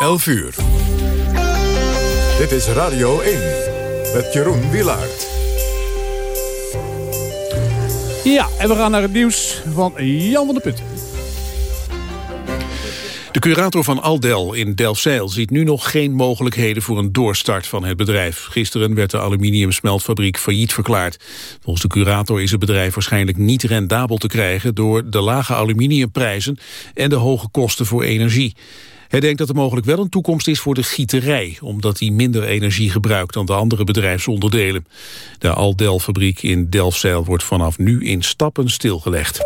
11 uur. Dit is Radio 1 met Jeroen Wilaert. Ja, en we gaan naar het nieuws van Jan van der Putten. De curator van Aldel in Delfzijl ziet nu nog geen mogelijkheden voor een doorstart van het bedrijf. Gisteren werd de aluminiumsmeltfabriek failliet verklaard. Volgens de curator is het bedrijf waarschijnlijk niet rendabel te krijgen door de lage aluminiumprijzen en de hoge kosten voor energie. Hij denkt dat er mogelijk wel een toekomst is voor de gieterij... omdat die minder energie gebruikt dan de andere bedrijfsonderdelen. De Aldel-fabriek in Delfzijl wordt vanaf nu in stappen stilgelegd.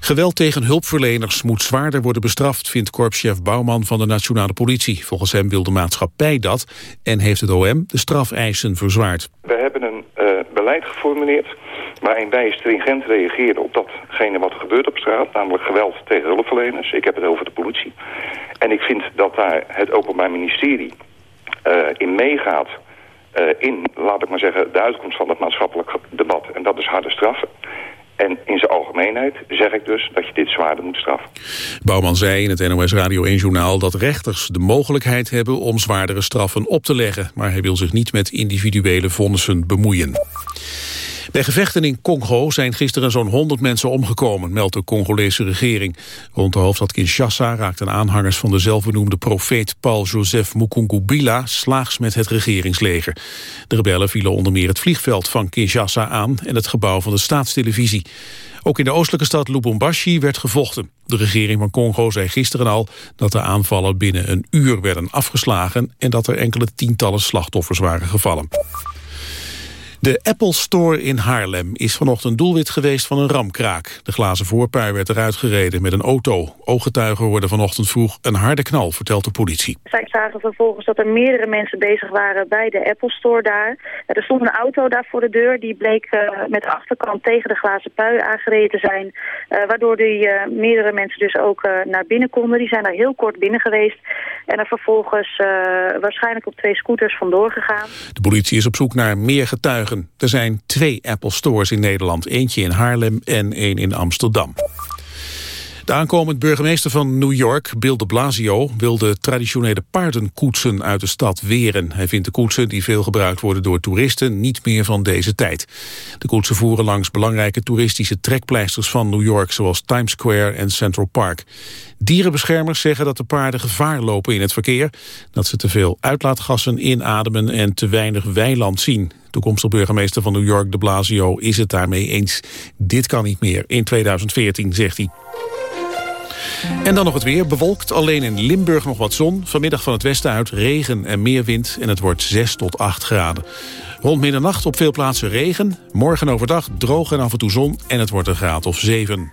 Geweld tegen hulpverleners moet zwaarder worden bestraft, vindt korpschef Bouwman van de Nationale Politie. Volgens hem wil de maatschappij dat en heeft het OM de strafeisen verzwaard. We hebben een uh, beleid geformuleerd waarin wij stringent reageren op datgene wat er gebeurt op straat, namelijk geweld tegen hulpverleners. Ik heb het over de politie. En ik vind dat daar het Openbaar Ministerie uh, in meegaat uh, in, laat ik maar zeggen, de uitkomst van het maatschappelijk debat. En dat is harde straffen. En in zijn algemeenheid zeg ik dus dat je dit zwaarder moet straffen. Bouwman zei in het NOS Radio 1-journaal dat rechters de mogelijkheid hebben om zwaardere straffen op te leggen. Maar hij wil zich niet met individuele vonnissen bemoeien. Bij gevechten in Congo zijn gisteren zo'n 100 mensen omgekomen, meldt de Congolese regering. Rond de hoofdstad Kinshasa raakten aanhangers van de zelfbenoemde profeet Paul-Joseph Mukungubila slaags met het regeringsleger. De rebellen vielen onder meer het vliegveld van Kinshasa aan en het gebouw van de staatstelevisie. Ook in de oostelijke stad Lubumbashi werd gevochten. De regering van Congo zei gisteren al dat de aanvallen binnen een uur werden afgeslagen en dat er enkele tientallen slachtoffers waren gevallen. De Apple Store in Haarlem is vanochtend doelwit geweest van een ramkraak. De glazen voorpui werd eruit gereden met een auto. Ooggetuigen hoorden vanochtend vroeg een harde knal, vertelt de politie. Zij zagen vervolgens dat er meerdere mensen bezig waren bij de Apple Store daar. Er stond een auto daar voor de deur. Die bleek uh, met de achterkant tegen de glazen pui aangereden te zijn. Uh, waardoor die uh, meerdere mensen dus ook naar binnen konden. Die zijn daar heel kort binnen geweest. En er vervolgens waarschijnlijk op twee scooters vandoor gegaan. De politie is op zoek naar meer getuigen. Er zijn twee Apple Stores in Nederland. Eentje in Haarlem en één in Amsterdam. De aankomend burgemeester van New York, Bill de Blasio, wil de traditionele paardenkoetsen uit de stad weren. Hij vindt de koetsen, die veel gebruikt worden door toeristen, niet meer van deze tijd. De koetsen voeren langs belangrijke toeristische trekpleisters van New York, zoals Times Square en Central Park. Dierenbeschermers zeggen dat de paarden gevaar lopen in het verkeer, dat ze te veel uitlaatgassen inademen en te weinig weiland zien. Toekomstig burgemeester van New York, de Blasio, is het daarmee eens. Dit kan niet meer in 2014, zegt hij. En dan nog het weer. Bewolkt, alleen in Limburg nog wat zon. Vanmiddag van het westen uit regen en meer wind. En het wordt 6 tot 8 graden. Rond middernacht op veel plaatsen regen. Morgen overdag droog en af en toe zon. En het wordt een graad of 7.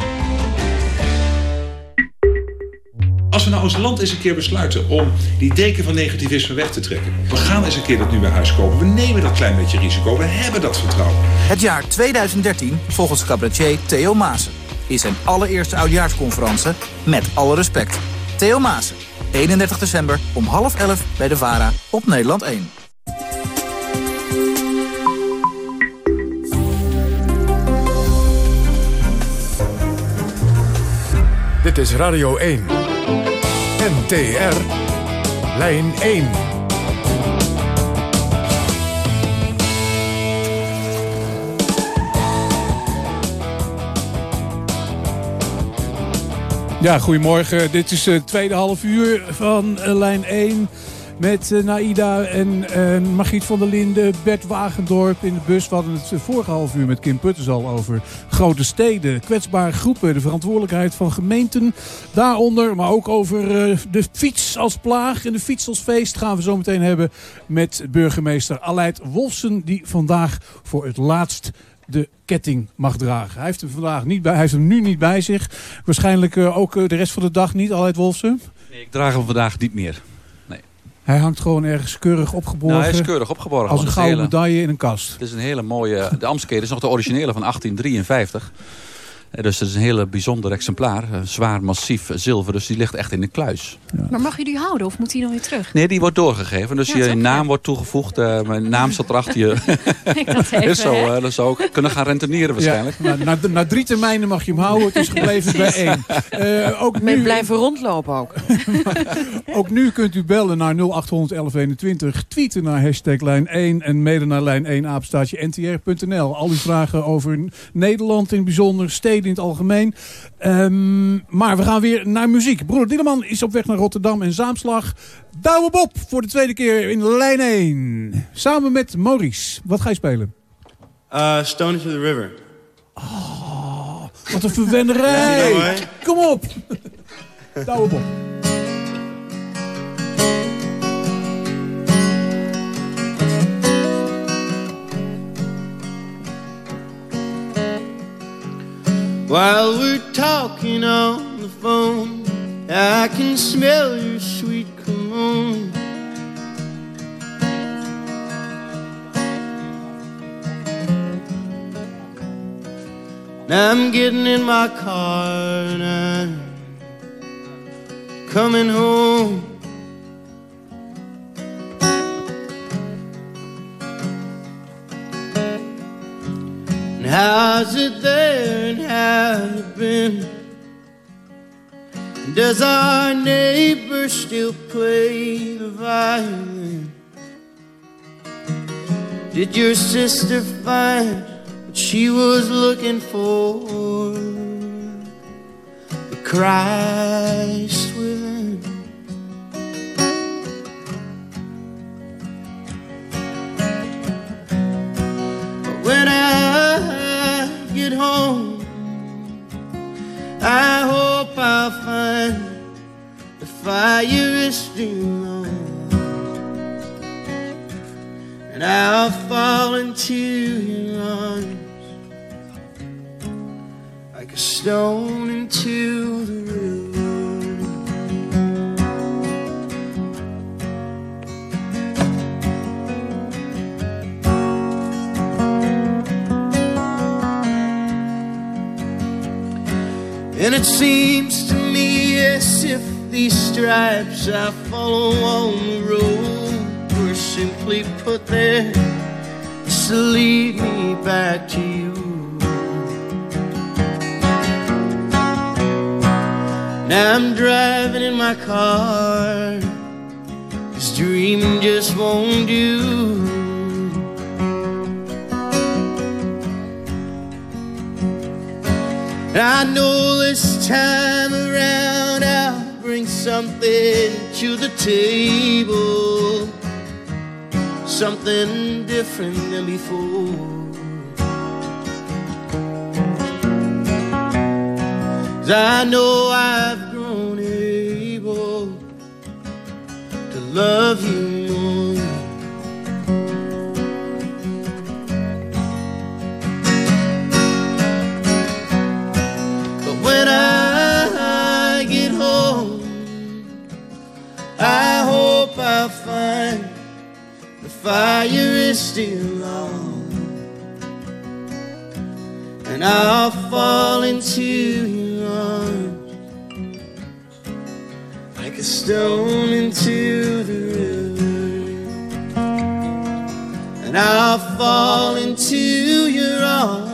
Als we nou als land eens een keer besluiten om die deken van negativisme weg te trekken. We gaan eens een keer dat nu bij huis kopen. We nemen dat klein beetje risico. We hebben dat vertrouwen. Het jaar 2013, volgens cabaretier Theo Maassen, is zijn allereerste oudjaarsconferentie met alle respect. Theo Maassen, 31 december om half elf bij de VARA op Nederland 1. Dit is Radio 1. NTR. Lijn 1. Ja, goedemorgen. Dit is het tweede half uur van uh, lijn 1. Met uh, Naida en Margriet van der Linden, Bert Wagendorp in de bus. We hadden het vorige half uur met Kim Putters al over grote steden, kwetsbare groepen, de verantwoordelijkheid van gemeenten daaronder. Maar ook over uh, de fiets als plaag en de fiets als feest gaan we zo meteen hebben met burgemeester Aleid Wolfsen. Die vandaag voor het laatst de ketting mag dragen. Hij heeft hem, vandaag niet bij, hij heeft hem nu niet bij zich. Waarschijnlijk ook de rest van de dag niet, Aleid Wolfsen? Nee, ik draag hem vandaag niet meer. Hij hangt gewoon ergens keurig opgeborgen. Nou, hij is keurig opgeborgen. Als een gouden hele- medaille in een kast. Het is een hele mooie... De Amstkede is nog de originele van 1853. Eh, Dus het is een hele bijzonder exemplaar. Een Zwaar, massief zilver. Dus die ligt echt in de kluis. Maar mag je die houden of moet die dan weer terug? Nee, die wordt doorgegeven. Dus Ja, je naam wordt toegevoegd. eh, mijn naam staat erachter je. Ik dat even, is zo, dat zou ook kunnen gaan rentenieren waarschijnlijk. Ja, na, na, drie termijnen mag je hem houden. Het is gebleven bij één. Eh, ook nu, blijven rondlopen ook. ook nu kunt u bellen naar 0800 1121. Tweeten naar hashtag lijn 1. En mailen naar lijn 1 apenstaatje ntr.nl. Al uw vragen over Nederland in het bijzonder. Steden in het algemeen. Ehm, maar we gaan weer naar muziek. Broeder Dieleman is op weg naar Rotterdam en Zaamslag. Douwe Bob voor de tweede keer in lijn 1. Samen met Maurice. Wat ga je spelen? Uh, Stone into the River. Wat een verwennerij. Mooi. Kom op. Douwe Bob. While we're talking on the phone, I can smell your sweet cologne. Now I'm getting in my car and I'm coming home. How's it there and how you been? Does our neighbor still play the violin? Did your sister find what she was looking for? The Christ within. When I get home, I hope I'll find the fire is still on. And I'll fall into your arms like a stone into the river. And it seems to me as if these stripes I follow on the road were simply put there just to lead me back to you. Now I'm driving in my car, this dreaming just won't do. I know this time around I'll bring something to the table, something different than before. 'Cause I know I've grown able to love you And I'll fall into your arms like a stone into the river. And I'll fall into your arms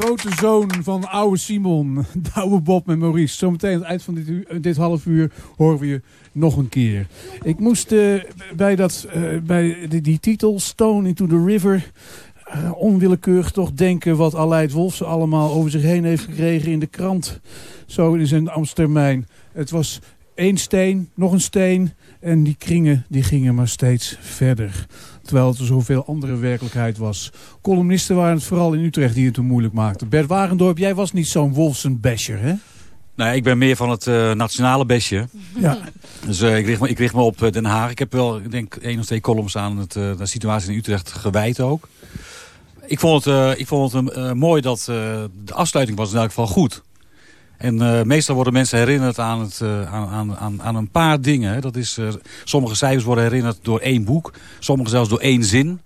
grote zoon van oude Simon, Douwe Bob en Maurice. Zometeen aan het eind van dit, dit half uur horen we je nog een keer. Ik moest eh, bij, dat, eh, bij die, die titel Stone into the River... eh, onwillekeurig toch denken wat Aleid Wolfsen allemaal over zich heen heeft gekregen in de krant. Zo in zijn Amstermijn. Het was één steen, nog een steen. En die kringen die gingen maar steeds verder. Terwijl het er zoveel andere werkelijkheid was. Columnisten waren het vooral in Utrecht die het toen moeilijk maakten. Bert Wagendorp, jij was niet zo'n Wolfsen-basher, hè? Nee, ik ben meer van het uh, nationale bestje. Ja. Dus uh, ik, richt me, ik richt me op Den Haag. Ik heb wel, ik denk, één of twee columns aan het, uh, de situatie in Utrecht gewijd ook. Ik vond het, ik vond het mooi dat de afsluiting was in elk geval goed. En uh, meestal worden mensen herinnerd aan, het, uh, aan, aan, aan een paar dingen. Dat is, uh, sommige cijfers worden herinnerd door één boek. Sommige zelfs door één zin.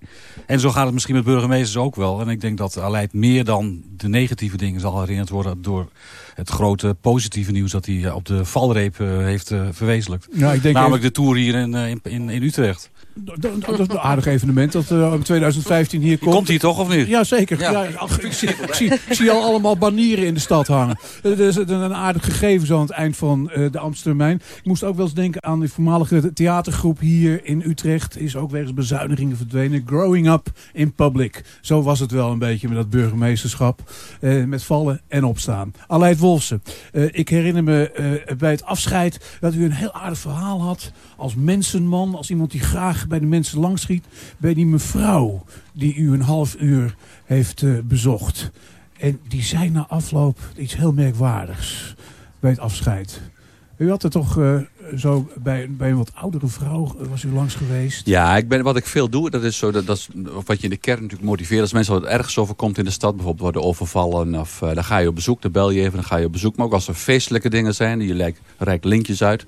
En zo gaat het misschien met burgemeesters ook wel. En ik denk dat Aleid meer dan de negatieve dingen zal herinnerd worden... door het grote positieve nieuws dat hij op de valreep heeft verwezenlijkt. Ja, ik denk Namelijk de Tour hier in, in, in Utrecht. Dat is een aardig evenement dat uh, in 2015 hier komt. Komt hij toch of niet? Ja, zeker. Ja. Ja, ach, ik, zie, ik, zie, ik, zie, al allemaal banieren in de stad hangen. Dat is een aardig gegeven zo aan het eind van uh, de Amstermijn. Ik moest ook wel eens denken aan de voormalige theatergroep hier in Utrecht. Is ook wegens bezuinigingen verdwenen. Growing up in public. Zo was het wel een beetje met dat burgemeesterschap. Uh, met vallen en opstaan. Aleid Wolfsen. ik herinner me bij het afscheid dat u een heel aardig verhaal had. Als mensenman. Als iemand die graag bij de mensen langschiet. Bij die mevrouw die u een half uur heeft uh, bezocht. En die zei na afloop iets heel merkwaardigs bij het afscheid. U had er toch uh, zo bij, bij een wat oudere vrouw was u langs geweest? Ja, ik ben, wat ik veel doe, dat is zo, dat, dat wat je in de kern natuurlijk motiveert. Als mensen wat ergens overkomt in de stad, bijvoorbeeld worden overvallen. Of dan ga je op bezoek, dan bel je even, dan ga je op bezoek. Maar ook als er feestelijke dingen zijn, je reikt linkjes uit.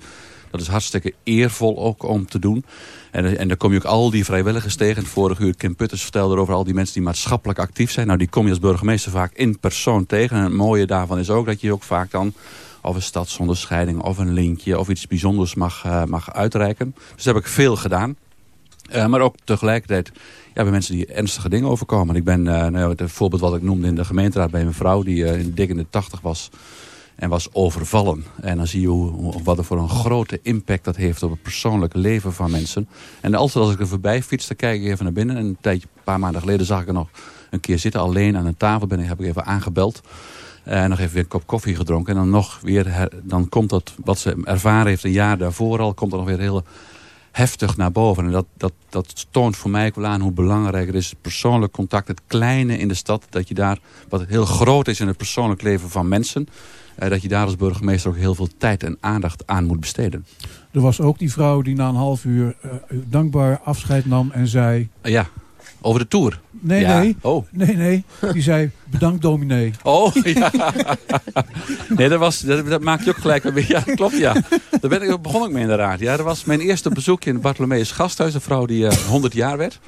Dat is hartstikke eervol ook om te doen. En, en dan kom je ook al die vrijwilligers tegen. Vorige uur Kim Putters vertelde over al die mensen die maatschappelijk actief zijn. Nou, die kom je als burgemeester vaak in persoon tegen. En het mooie daarvan is ook dat je ook vaak dan of een stadsonderscheiding of een linkje of iets bijzonders mag, uh, mag uitreiken. Dus dat heb ik veel gedaan. Uh, maar ook tegelijkertijd ja, bij mensen die ernstige dingen overkomen. Ik ben, uh, nou, het voorbeeld wat ik noemde in de gemeenteraad bij mijn vrouw die in dik in de tachtig was en was overvallen. En dan zie je hoe, wat er voor een grote impact dat heeft op het persoonlijke leven van mensen. En altijd als ik er voorbij fiets, dan kijk ik even naar binnen. En een tijdje, een paar maanden geleden zag ik er nog een keer zitten. Alleen aan een tafel ben ik, heb ik even aangebeld. En nog even weer een kop koffie gedronken. En dan nog weer, dan komt dat, wat ze ervaren heeft een jaar daarvoor al, komt er nog weer heel heftig naar boven. En dat, dat, dat toont voor mij wel aan hoe belangrijk het is. Het persoonlijk contact, het kleine in de stad. Dat je daar, wat heel groot is in het persoonlijk leven van mensen dat je daar als burgemeester ook heel veel tijd en aandacht aan moet besteden. Er was ook die vrouw die na een half uur uh, dankbaar afscheid nam en zei... Uh, ja, over de Tour. Nee, ja. nee. Oh. Nee, nee. Die zei, bedankt dominee. Oh, ja. nee, dat, was, dat, dat maakt je ook gelijk beetje... Ja, klopt, ja. Daar ben ik, begon ik mee inderdaad. Ja, dat was mijn eerste bezoekje in het Bartholomeus Gasthuis. Een vrouw die uh, 100 jaar werd.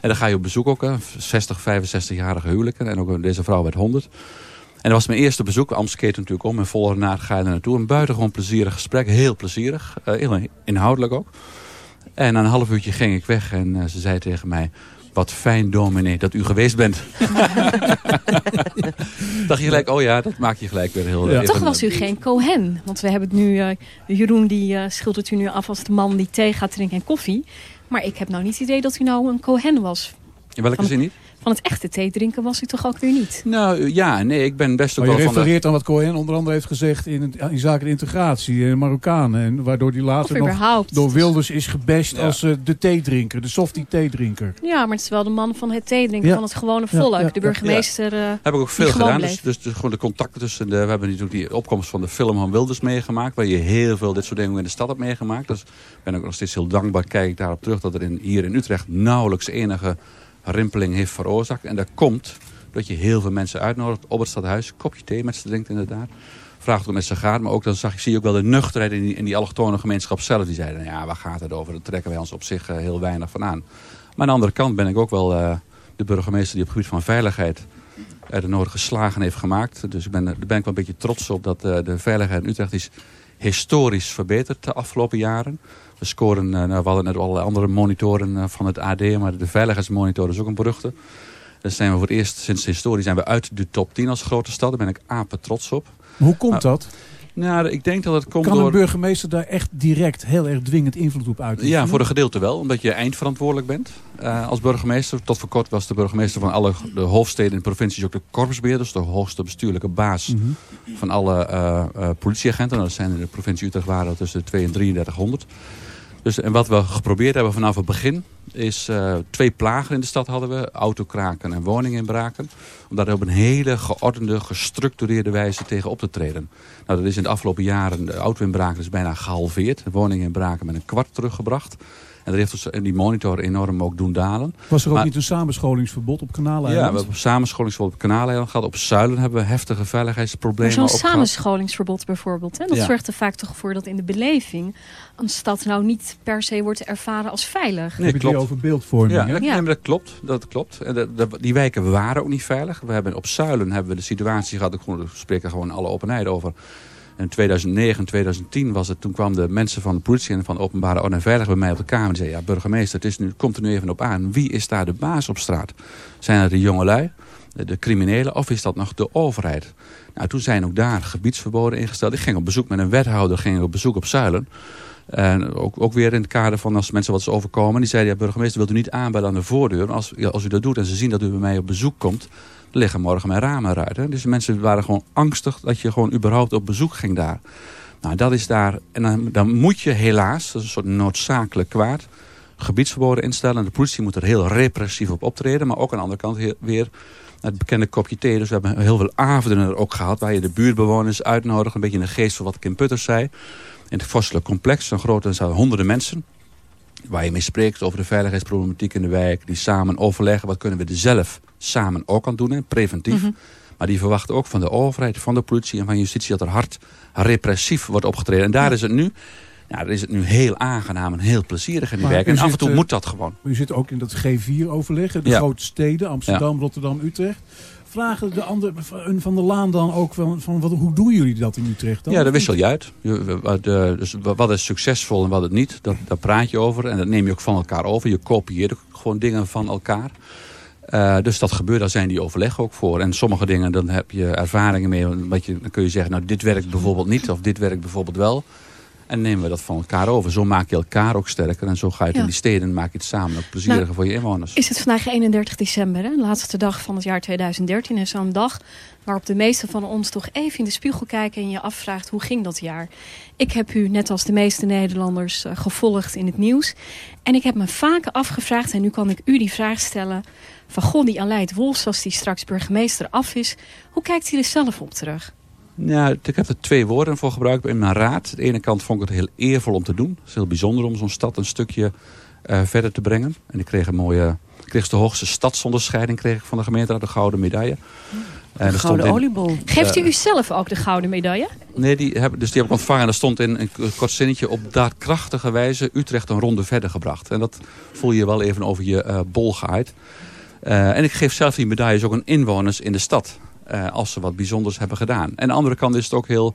En dan ga je op bezoek ook. Hè. 60, 65-jarige huwelijken. En ook deze vrouw werd 100. En dat was mijn eerste bezoek. Amsterdam natuurlijk om. En volle na ga je er naartoe. Een buitengewoon plezierig gesprek. Heel plezierig. Uh, heel inhoudelijk ook. En na een half uurtje ging ik weg. En uh, ze zei tegen mij... Wat fijn, dominee, dat u geweest bent. Dacht je gelijk, oh ja, dat maakt je gelijk weer heel... Ja. Toch was u geen Cohen. Want we hebben het nu... Uh, Jeroen die uh, schildert u nu af als de man die thee gaat drinken en koffie. Maar ik heb nou niet het idee dat u nou een Cohen was. In welke zin niet? Van het echte thee drinken was u toch ook weer niet? Nou ja, nee, ik ben best ook maar wel je refereert van de... aan wat Cohen onder andere heeft gezegd in, in zaken de integratie en Marokkanen. En waardoor die later nog door Wilders is gebashed ja. als uh, de theedrinker, de softie theedrinker. Ja, maar het is wel de man van het theedrinken, ja. van het gewone volk. Ja, de burgemeester uh, Heb ik ook veel gedaan. Dus, dus, dus, gewoon de contacten tussen de... We hebben natuurlijk die opkomst van de film van Wilders meegemaakt. Waar je heel veel dit soort dingen in de stad hebt meegemaakt. Dus ben ik nog steeds heel dankbaar. Kijk ik daarop terug dat er in, hier in Utrecht nauwelijks enige rimpeling heeft veroorzaakt. En dat komt dat je heel veel mensen uitnodigt op het stadhuis. Kopje thee met ze drinkt inderdaad. Vraagt hoe met ze gaat. Maar ook dan zag, zie je ook wel de nuchterheid in die, in die allochtone gemeenschap zelf. Die zeiden, ja, waar gaat het over? Daar trekken wij ons op zich uh, heel weinig van aan. Maar aan de andere kant ben ik ook wel uh, de burgemeester die op het gebied van veiligheid uh, de nodige slagen heeft gemaakt. Dus ik ben, daar ben ik wel een beetje trots op dat de veiligheid in Utrecht is historisch verbeterd de afgelopen jaren. We scoren, uh, we hadden net allerlei andere monitoren uh, van het AD, maar de veiligheidsmonitor is ook een beruchte. Daar zijn we voor het eerst sinds de historie zijn we uit de top 10 als grote stad. Daar ben ik apen trots op. Hoe komt maar, dat? Nou, ik denk dat het komt kan door... een burgemeester daar echt direct heel erg dwingend invloed op uitoefenen? Ja, voor een gedeelte wel. Omdat je eindverantwoordelijk bent uh, als burgemeester. Tot voor kort was de burgemeester van alle de hoofdsteden en provincies ook de korpsbeheerders. De hoogste bestuurlijke baas mm -hmm. van alle uh, uh, politieagenten. Nou, dat zijn in de provincie Utrecht waren tussen 2 en 3300. Dus, en wat we geprobeerd hebben vanaf het begin, is uh, twee plagen in de stad hadden we. Autokraken en woninginbraken. Om daar op een hele geordende, gestructureerde wijze tegen op te treden. Nou, dat is in de afgelopen jaren, de auto-inbraken is bijna gehalveerd. De woninginbraken met een kwart teruggebracht. En dat heeft dus die monitor enorm ook doen dalen. Was er ook niet een samenscholingsverbod op kanalen? Ja, we hebben samenscholingsverbod op kanalen gehad. Op Zuilen hebben we heftige veiligheidsproblemen Zo'n samenscholingsverbod bijvoorbeeld. Hè? Dat zorgt er vaak toch voor dat in de beleving een stad nou niet per se wordt ervaren als veilig. Nee, klopt. Over beeldvorming. Ja, ja. dat klopt. Dat klopt. En de, die wijken waren ook niet veilig. We hebben op Zuilen hebben we de situatie gehad. Ik spreek er gewoon alle openheid over in 2009 2010 was het, toen kwamen de mensen van de politie en van de openbare orde en veiligheid bij mij op de kamer. En zeiden, ja burgemeester, het is nu, komt er nu even op aan. Wie is daar de baas op straat? Zijn het de jongelui, de criminelen of is dat nog de overheid? Nou, toen zijn ook daar gebiedsverboden ingesteld. Ik ging op bezoek met een wethouder, ging op bezoek op Zuilen. En ook, ook weer in het kader van als mensen wat is overkomen. Die zeiden, ja burgemeester, wilt u niet aanbellen aan de voordeur? Als, als u dat doet en ze zien dat u bij mij op bezoek komt liggen morgen mijn ramen eruit. Hè? Dus mensen waren gewoon angstig dat je gewoon überhaupt op bezoek ging daar. Nou, dat is daar. En dan, dan moet je helaas, dat is een soort noodzakelijk kwaad, gebiedsverboden instellen. De politie moet er heel repressief op optreden. Maar ook aan de andere kant weer het bekende kopje thee. Dus we hebben heel veel avonden er ook gehad. Waar je de buurtbewoners uitnodigt. Een beetje in de geest van wat Kim Putters zei. In het Vostelijk complex. Een grote zaal, honderden mensen. Waar je mee spreekt over de veiligheidsproblematiek in de wijk. Die samen overleggen. Wat kunnen we er zelf samen ook aan doen, hè, preventief. Mhm. Maar die verwachten ook van de overheid, van de politie en van justitie... dat er hard repressief wordt opgetreden. En daar is het nu... Ja, daar is het nu heel aangenaam en heel plezierig in die werk. En af en toe moet dat gewoon. U zit ook in dat G4-overleg, de grote steden, Amsterdam, Rotterdam, Utrecht. Vragen de andere van de Laan dan ook van, van wat, hoe doen jullie dat in Utrecht dan? Ja, dat wissel je uit. Dus wat is succesvol en wat het niet, dat, daar praat je over. En dat neem je ook van elkaar over. Je kopieert gewoon dingen van elkaar. Uh, dus dat gebeurt, daar zijn die overleg ook voor. En sommige dingen, dan heb je ervaringen mee. Dan kun je zeggen, nou dit werkt bijvoorbeeld niet of dit werkt bijvoorbeeld wel. En nemen we dat van elkaar over. Zo maak je elkaar ook sterker. En zo ga je het in die steden en maak je het samen ook plezieriger nou, voor je inwoners. Is het vandaag 31 december, hè? de laatste dag van het jaar 2013. En zo'n dag waarop de meeste van ons toch even in de spiegel kijken... en je afvraagt, hoe ging dat jaar? Ik heb u, net als de meeste Nederlanders, uh, gevolgd in het nieuws. En ik heb me vaker afgevraagd, en nu kan ik u die vraag stellen van goh, die Aleid Wolfs, als die straks burgemeester af is. Hoe kijkt hij er zelf op terug? Ja, ik heb er twee woorden voor gebruikt in mijn raad. Aan de ene kant vond ik het heel eervol om te doen. Het is heel bijzonder om zo'n stad een stukje uh, verder te brengen. En ik kreeg een mooie, ik kreeg de hoogste stadsonderscheiding kreeg ik van de gemeente de gouden medaille. De gouden oliebol. Geeft u uh, zelf ook de gouden medaille? Nee, die heb, dus die heb ik ontvangen. En er stond in een kort zinnetje op daadkrachtige wijze Utrecht een ronde verder gebracht. En dat voel je wel even over je uh, bol gehaaid. Uh, en ik geef zelf die medailles ook aan inwoners in de stad. Uh, als ze wat bijzonders hebben gedaan. En aan de andere kant is het ook heel...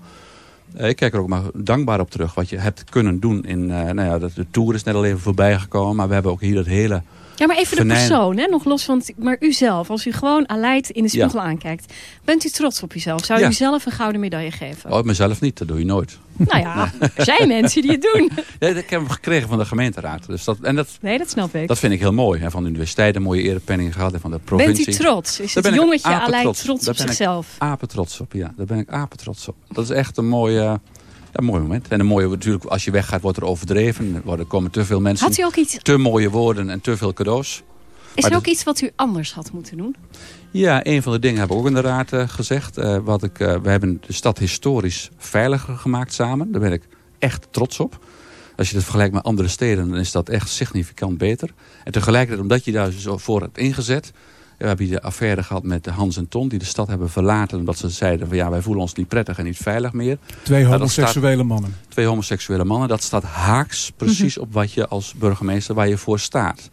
Uh, ik kijk er ook maar dankbaar op terug. Wat je hebt kunnen doen. In, nou ja, de, de Tour is net al even voorbij gekomen. Maar we hebben ook hier dat hele ja, maar even de persoon, hè? nog los van... Maar u zelf, als u gewoon Aleid in de spiegel aankijkt. Bent u trots op uzelf? Zou u zelf een gouden medaille geven? Oh, mezelf niet, dat doe je nooit. Nou ja, er zijn mensen die het doen. Ja, ik heb hem gekregen van de gemeenteraad. Dus dat, en dat, nee, dat snap ik. Dat vind ik heel mooi. Hè? Van de universiteit een mooie erepenning gehad en van de provincie. Bent u trots? Is het jongetje Aleid trots op zichzelf? apen trots op, ja. Daar ben ik apen trots op. Dat is echt een mooie een mooi moment. En een mooie, natuurlijk, als je weggaat, wordt er overdreven. Er komen te veel mensen. Had u ook iets... Te mooie woorden en te veel cadeaus. Is er ook iets wat u anders had moeten doen? Ja, een van de dingen hebben we ook in de raad uh, gezegd. Uh, wat ik, uh, we hebben de stad historisch veiliger gemaakt samen. Daar ben ik echt trots op. Als je dat vergelijkt met andere steden, dan is dat echt significant beter. En tegelijkertijd, omdat je daar zo voor hebt ingezet... We hebben hier de affaire gehad met Hans en Ton... die de stad hebben verlaten omdat ze zeiden... van ja, wij voelen ons niet prettig en niet veilig meer. Twee homoseksuele mannen. Twee homoseksuele mannen. Dat staat haaks precies op wat je als burgemeester... waar je voor staat.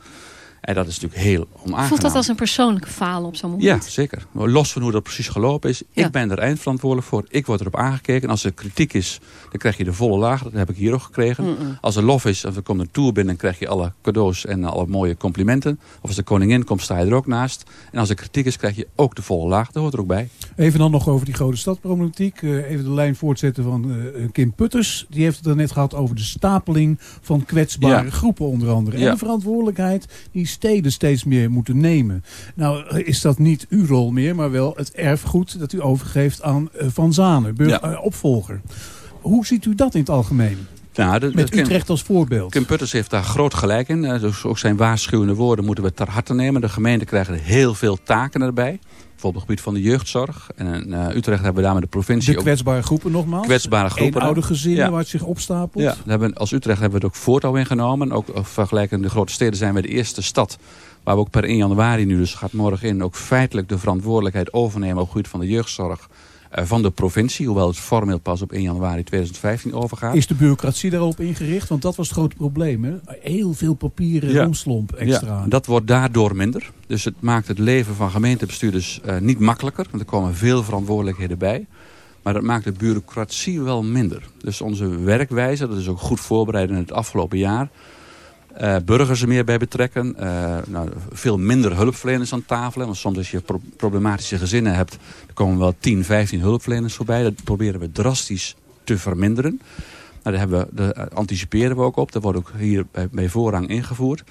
En dat is natuurlijk heel onaangenaam. Voelt dat als een persoonlijke falen op zo'n moment? Ja, zeker. Los van hoe dat precies gelopen is. Ik ben er eindverantwoordelijk voor. Ik word erop aangekeken. En als er kritiek is, dan krijg je de volle laag. Dat heb ik hier ook gekregen. Als er lof is, of er komt een tour binnen... dan krijg je alle cadeaus en alle mooie complimenten. Of als de koningin komt, sta je er ook naast. En als er kritiek is, krijg je ook de volle laag. Dat hoort er ook bij. Even dan nog over die grote stadproblematiek. Uh, even de lijn voortzetten van uh, Kim Putters. Die heeft het er net gehad over de stapeling van kwetsbare groepen onder andere. En de verantwoordelijkheid die steden steeds meer moeten nemen. Nou is dat niet uw rol meer, maar wel het erfgoed dat u overgeeft aan uh, Van Zanen, ja. opvolger. Hoe ziet u dat in het algemeen? Nou, de- Met Utrecht als voorbeeld. Kim Putters heeft daar groot gelijk in. Eh, Dus ook zijn waarschuwende woorden moeten we ter harte nemen. De gemeenten krijgen heel veel taken erbij. Bijvoorbeeld op het gebied van de jeugdzorg. En in eh, Utrecht hebben we daar met de provincie De ook kwetsbare groepen nogmaals. kwetsbare groepen. oude gezinnen Ja. waar het zich opstapelt. Ja, hebben, als Utrecht hebben we het ook voortouw ingenomen. Ook eh, vergelijkend de grote steden zijn we de eerste stad... waar we ook per 1 januari nu, dus gaat morgen in... ook feitelijk de verantwoordelijkheid overnemen op het gebied van de jeugdzorg... eh, van de provincie, hoewel het formeel pas op 1 januari 2015 overgaat. Is de bureaucratie daarop ingericht? Want dat was het grote probleem. Hè? Heel veel papieren Ja. romslomp extra. Ja, dat wordt daardoor minder. Dus het maakt het leven van gemeentebestuurders eh, niet makkelijker. Want er komen veel verantwoordelijkheden bij. Maar dat maakt de bureaucratie wel minder. Dus onze werkwijze, dat is ook goed voorbereid in het afgelopen jaar. Eh, burgers er meer bij betrekken. Eh, nou, veel minder hulpverleners aan tafel. Want soms als je pro- problematische gezinnen hebt... dan komen wel 10, 15 hulpverleners voorbij. Dat proberen we drastisch te verminderen. Nou, daar, hebben we, eh, anticiperen we ook op. Dat wordt ook hier bij, voorrang ingevoerd.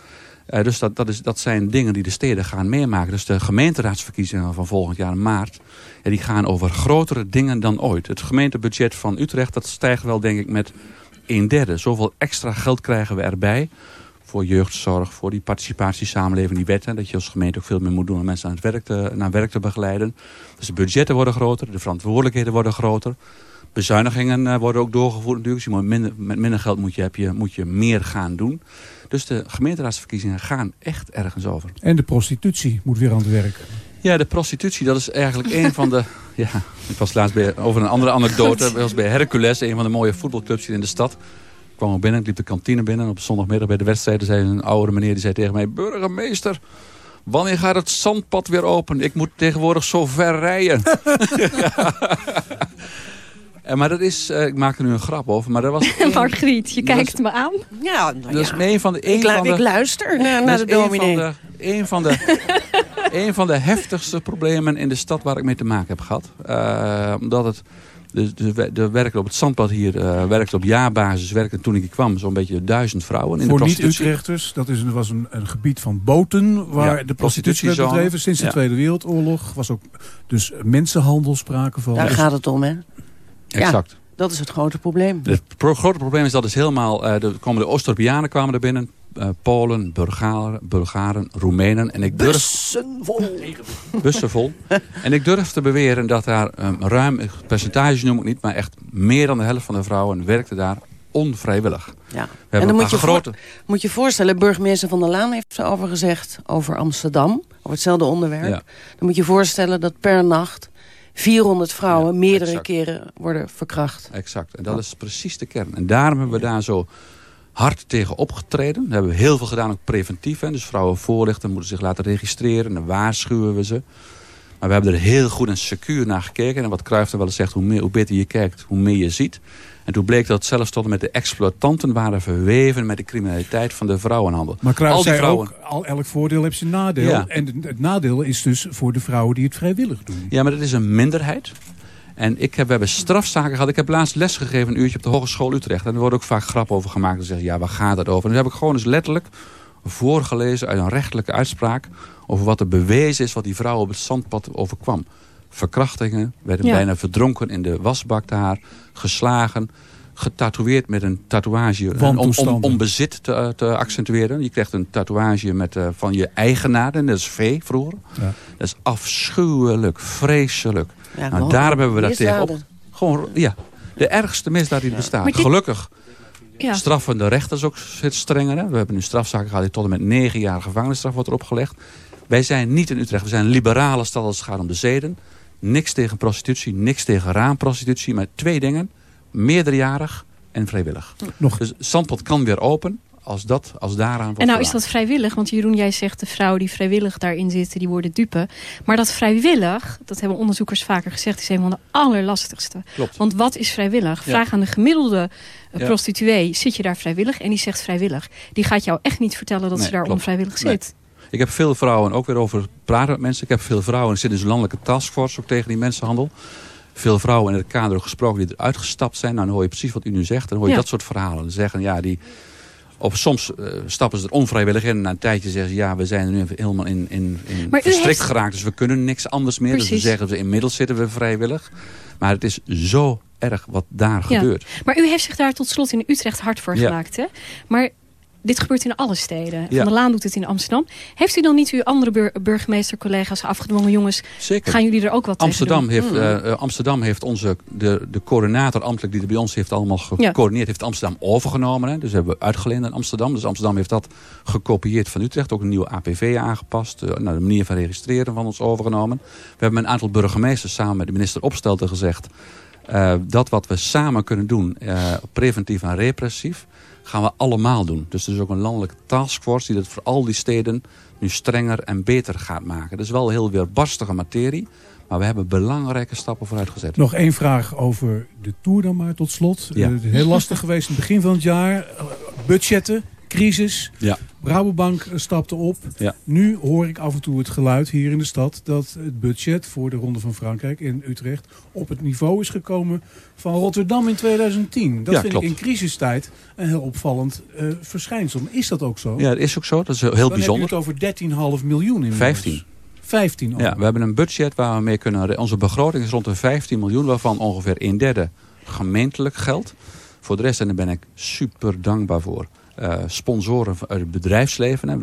Dus dat, dat, is, dat zijn dingen die de steden gaan meemaken. Dus de gemeenteraadsverkiezingen van volgend jaar maart... Die gaan over grotere dingen dan ooit. Het gemeentebudget van Utrecht dat stijgt wel denk ik met een derde. Zoveel extra geld krijgen we erbij voor jeugdzorg, voor die participatiesamenleving, die wetten. Dat je als gemeente ook veel meer moet doen om mensen aan het werk te, naar werk te begeleiden. Dus de budgetten worden groter, de verantwoordelijkheden worden groter. Bezuinigingen eh, worden ook doorgevoerd natuurlijk. Dus je moet minder, met minder geld moet je, heb je, moet je meer gaan doen. Dus de gemeenteraadsverkiezingen gaan echt ergens over. En de prostitutie moet weer aan het werk. Ja, de prostitutie, dat is eigenlijk een van de... Ja, ik was laatst bij, over een andere anekdote. Ik was bij Hercules, een van de mooie voetbalclubs hier in de stad. Ik kwam ook binnen, ik liep de kantine binnen. Op zondagmiddag bij de wedstrijden zei een oudere meneer... die zei tegen mij, burgemeester... Wanneer gaat het zandpad weer open? Ik moet tegenwoordig zo ver rijden. En, maar dat is, eh, ik maak er nu een grap over, maar dat was... één- Margriet, je kijkt me aan. Ja, nou dat is een van de... Ik, een lu- van de ik luister naar, naar de dominee. Een van de, een van de, een van de heftigste problemen in de stad waar ik mee te maken heb gehad. Eh, omdat het... De, de, de werken op het zandpad hier eh werkte op jaarbasis. Werkte toen ik hier kwam zo'n beetje duizend vrouwen in de Voor prostitutie. niet-Utrechters, dat is, een- was een, een gebied van boten... waar Ja, de prostitutie werd bedreven sinds de Ja. Tweede Wereldoorlog. was ook dus mensenhandel sprake van. Daar Dus- gaat het om, hè? Exact. Ja, dat is het grote probleem. Het pro- grote probleem is dat is helemaal... eh de, komen de Oost-Europeanen kwamen er binnen. Eh, Polen, Bulgaren, Bulgaren, Roemenen. En ik durf... Bussen vol. bussen vol. en ik durf te beweren dat daar um, ruim, percentage noem ik niet, maar echt meer dan de helft van de vrouwen werkte daar onvrijwillig. Ja. We En dan een moet je, grote... voor, moet je voorstellen, burgemeester Van der Laan heeft erover gezegd... over Amsterdam, over hetzelfde onderwerp. Ja. Dan moet je voorstellen dat per nacht 400 vrouwen... Ja, meerdere exact. keren worden verkracht. Exact. En dat is precies de kern. En daarom hebben we daar zo hard tegen opgetreden. Daar hebben we heel veel gedaan, ook preventief. Hè. Dus vrouwen voorlichten, moeten zich laten registreren. En dan waarschuwen we ze. Maar we hebben er heel goed en secuur naar gekeken. En wat Cruijff er wel eens zegt, hoe, meer, hoe beter je kijkt, hoe meer je ziet. En toen bleek dat zelfs tot en met de exploitanten waren verweven met de criminaliteit van de vrouwenhandel. Maar Cruijff Al die zei vrouwen. ook, al, elk voordeel heeft zijn nadeel. Ja. En het nadeel is dus voor de vrouwen die het vrijwillig doen. Ja, maar dat is een minderheid. En ik heb, we hebben strafzaken gehad. Ik heb laatst lesgegeven, een uurtje op de Hogeschool Utrecht. En er wordt ook vaak grap over gemaakt. En zeggen, ja, waar gaat het over? En dan heb ik gewoon eens letterlijk voorgelezen uit een rechtelijke uitspraak... over wat er bewezen is wat die vrouw op het zandpad overkwam. Verkrachtingen, werden Ja. bijna verdronken in de wasbak daar, geslagen... getatoeëerd met een tatoeage om, om, bezit te, te accentueren. Je krijgt een tatoeage met, eh, van je eigenaar, en dat is vee vroeger. Ja. Dat is afschuwelijk, vreselijk. Ja, nou, daarom hebben we daar misdaden. tegenop. Gewoon, ja, de ergste misdaad die er bestaat. Dit- Gelukkig Ja. straffen de rechters ook steeds strenger. Hè? We hebben nu strafzaken gehad die tot en met negen jaar gevangenisstraf wordt erop gelegd. Wij zijn niet in Utrecht. We zijn een liberale stad als het gaat om de zeden. Niks tegen prostitutie, niks tegen raamprostitutie. Maar twee dingen. Meerderjarig en vrijwillig. Nog- Dus Zandpot kan weer open als, dat, als daaraan wordt En nou is dat vrijwillig, want Jeroen, jij zegt de vrouwen die vrijwillig daarin zitten, die worden dupe. Maar dat vrijwillig, dat hebben onderzoekers vaker gezegd, is een van de allerlastigste. Klopt. Want wat is vrijwillig? Ja. Vraag aan de gemiddelde eh, Ja. prostituee, zit je daar vrijwillig? En die zegt vrijwillig. Die gaat jou echt niet vertellen dat Nee, ze daar klopt. onvrijwillig Nee. zit. Ik heb veel vrouwen ook weer over praten met mensen. Ik heb veel vrouwen, er zit in zo'n landelijke taskforce ook tegen die mensenhandel. Veel vrouwen in het kader gesproken die eruit gestapt zijn. Nou, dan hoor je precies wat u nu zegt. Dan hoor je Ja. dat soort verhalen. Dan zeggen, ja, die... Of soms eh, stappen ze er onvrijwillig in. En na een tijdje zeggen ze, ja, we zijn er nu helemaal in, in, in verstrikt heeft- geraakt. Dus we kunnen niks anders meer. Dus we zeggen, ze, inmiddels zitten we vrijwillig. Maar het is zo erg wat daar Ja. gebeurt. Maar u heeft zich daar tot slot in Utrecht hard voor Ja. gemaakt. Hè? Maar dit gebeurt in alle steden. Ja. Van der Laan doet het in Amsterdam. Heeft u dan niet uw andere bur burgemeester-collega's afgedwongen? Jongens, Zeker. gaan jullie er ook wat Amsterdam heeft, doen? eh, eh, Amsterdam heeft onze, de, de coördinator ambtelijk die er bij ons heeft allemaal gecoördineerd, heeft Amsterdam overgenomen. Hè. Dus hebben we uitgeleend aan Amsterdam. Dus Amsterdam heeft dat gekopieerd van Utrecht. Ook een nieuwe APV aangepast. nou, de manier van registreren van ons overgenomen. We hebben een aantal burgemeesters samen met de minister Opstelten gezegd. dat wat we samen kunnen doen, preventief en repressief, gaan we allemaal doen. Dus er is ook een landelijke taskforce die dat voor al die steden nu strenger en beter gaat maken. Dat is wel heel weerbarstige materie. Maar we hebben belangrijke stappen vooruit gezet. Nog één vraag over de Tour dan maar tot slot. Ja. Eh, heel lastig geweest in het begin van het jaar. Eh, budgetten, crisis. Ja. Rabobank stapte op. Ja. Nu hoor ik af en toe het geluid hier in de stad... dat het budget voor de Ronde van Frankrijk in Utrecht... op het niveau is gekomen van Rotterdam in 2010. Dat Ja, vind klopt. ik in crisistijd een heel opvallend eh, verschijnsel. Is dat ook zo? Ja, dat is ook zo. Dat is heel Dan bijzonder. heb je het over 13,5 miljoen in 15. 15 al. Ja, we hebben een budget waar we mee kunnen... Onze begroting is rond de 15 miljoen, waarvan ongeveer een derde gemeentelijk geld. Voor de rest, en daar ben ik super dankbaar voor... eh, sponsoren uit het bedrijfsleven. Hè,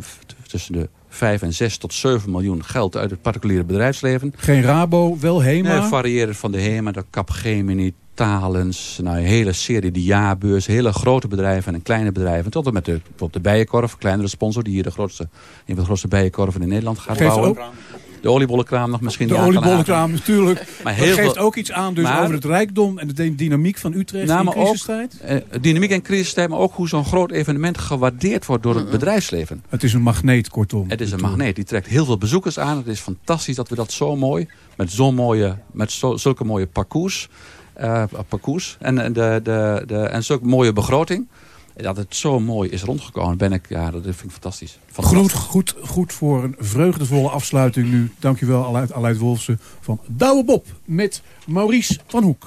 tussen de 5 en 6 tot 7 miljoen geld uit het particuliere bedrijfsleven. Geen Rabo, wel HEMA. Nee, variëren van de HEMA, de Capgemini, Talens, nou, een hele serie, de jaarbeurs, hele grote bedrijven en kleine bedrijven. Tot en met de, bijvoorbeeld de Bijenkorf, kleinere sponsor, die hier de grootste, een van de grootste bijenkorven in Nederland gaat bouwen. ook- De oliebollenkraam nog misschien. De oliebollenkraam natuurlijk. Maar dat geeft veel- ook iets aan dus Maar- over het rijkdom en de dynamiek van Utrecht Nou, in maar ook, crisistijd. eh, dynamiek en crisistijd, maar ook hoe zo'n groot evenement gewaardeerd wordt door het bedrijfsleven. Het is een magneet, kortom. Het is een magneet, die trekt heel veel bezoekers aan. Het is fantastisch dat we dat zo mooi, met zo'n mooie, met zo, zulke mooie parcours, eh, parcours en, en de, de, de, en zulke mooie begroting. Dat het zo mooi is rondgekomen, ben ik, ja, dat vind ik fantastisch. Goed, goed, goed voor een vreugdevolle afsluiting nu. Dankjewel Aleid, Aleid Wolfsen van Douwe Bob met Maurice van Hoek.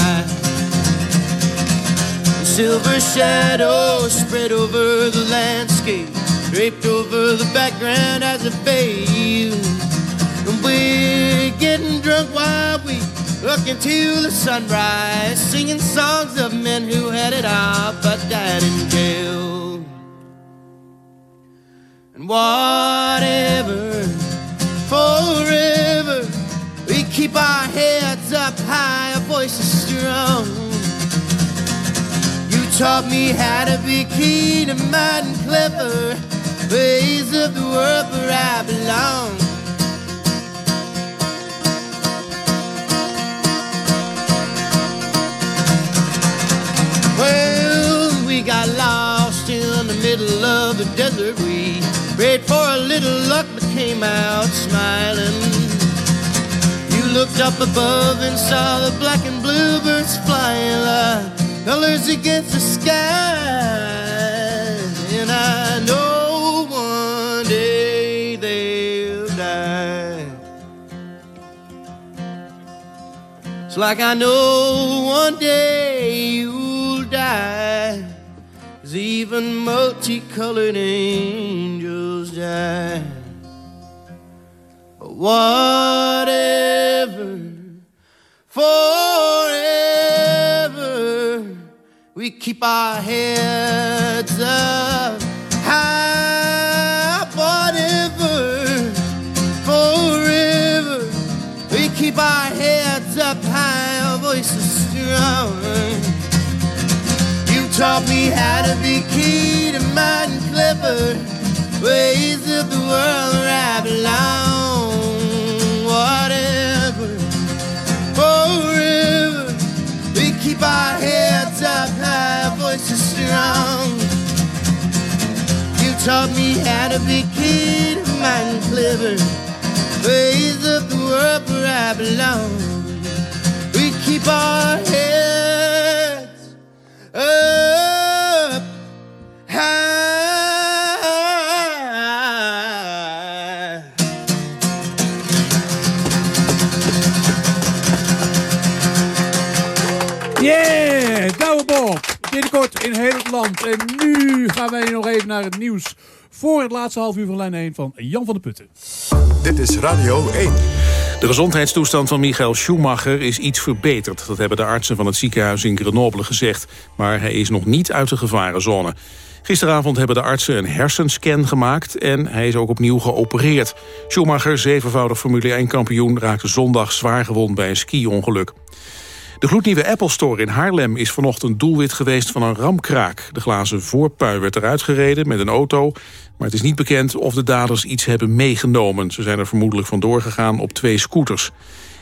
Silver shadows spread over the landscape, draped over the background as it fades. And we're getting drunk while we look into the sunrise, singing songs of men who had it all but died in jail. And whatever, forever, we keep our heads up high, taught me how to be keen and mild and clever, ways of the world where I belong. Well, we got lost in the middle of the desert. We prayed for a little luck, but came out smiling. You looked up above and saw the black and blue birds flying like colors against the sky. And I know one day they'll die. It's like I know one day you'll die. 'Cause even multicolored angels die. But whatever, forever, we keep our heads up high. Whatever, forever, we keep our heads up high, our voices strong. You taught me how to be keen and mild and clever, ways of the world where I belong. Whatever, forever, we keep our heads voice is strong. You taught me how to be keen, mighty clever. Raise up the world where I belong. We keep our heads up high. In heel het land. En nu gaan wij nog even naar het nieuws. Voor het laatste half uur van lijn 1 van Jan van der Putten. Dit is Radio 1. De gezondheidstoestand van Michael Schumacher is iets verbeterd. Dat hebben de artsen van het ziekenhuis in Grenoble gezegd. Maar hij is nog niet uit de gevarenzone. Gisteravond hebben de artsen een hersenscan gemaakt... en hij is ook opnieuw geopereerd. Schumacher, zevenvoudig Formule 1-kampioen... raakte zondag zwaar gewond bij een ski-ongeluk. De gloednieuwe Apple Store in Haarlem is vanochtend doelwit geweest van een ramkraak. De glazen voorpui werd eruit gereden met een auto... maar het is niet bekend of de daders iets hebben meegenomen. Ze zijn er vermoedelijk vandoor gegaan op twee scooters.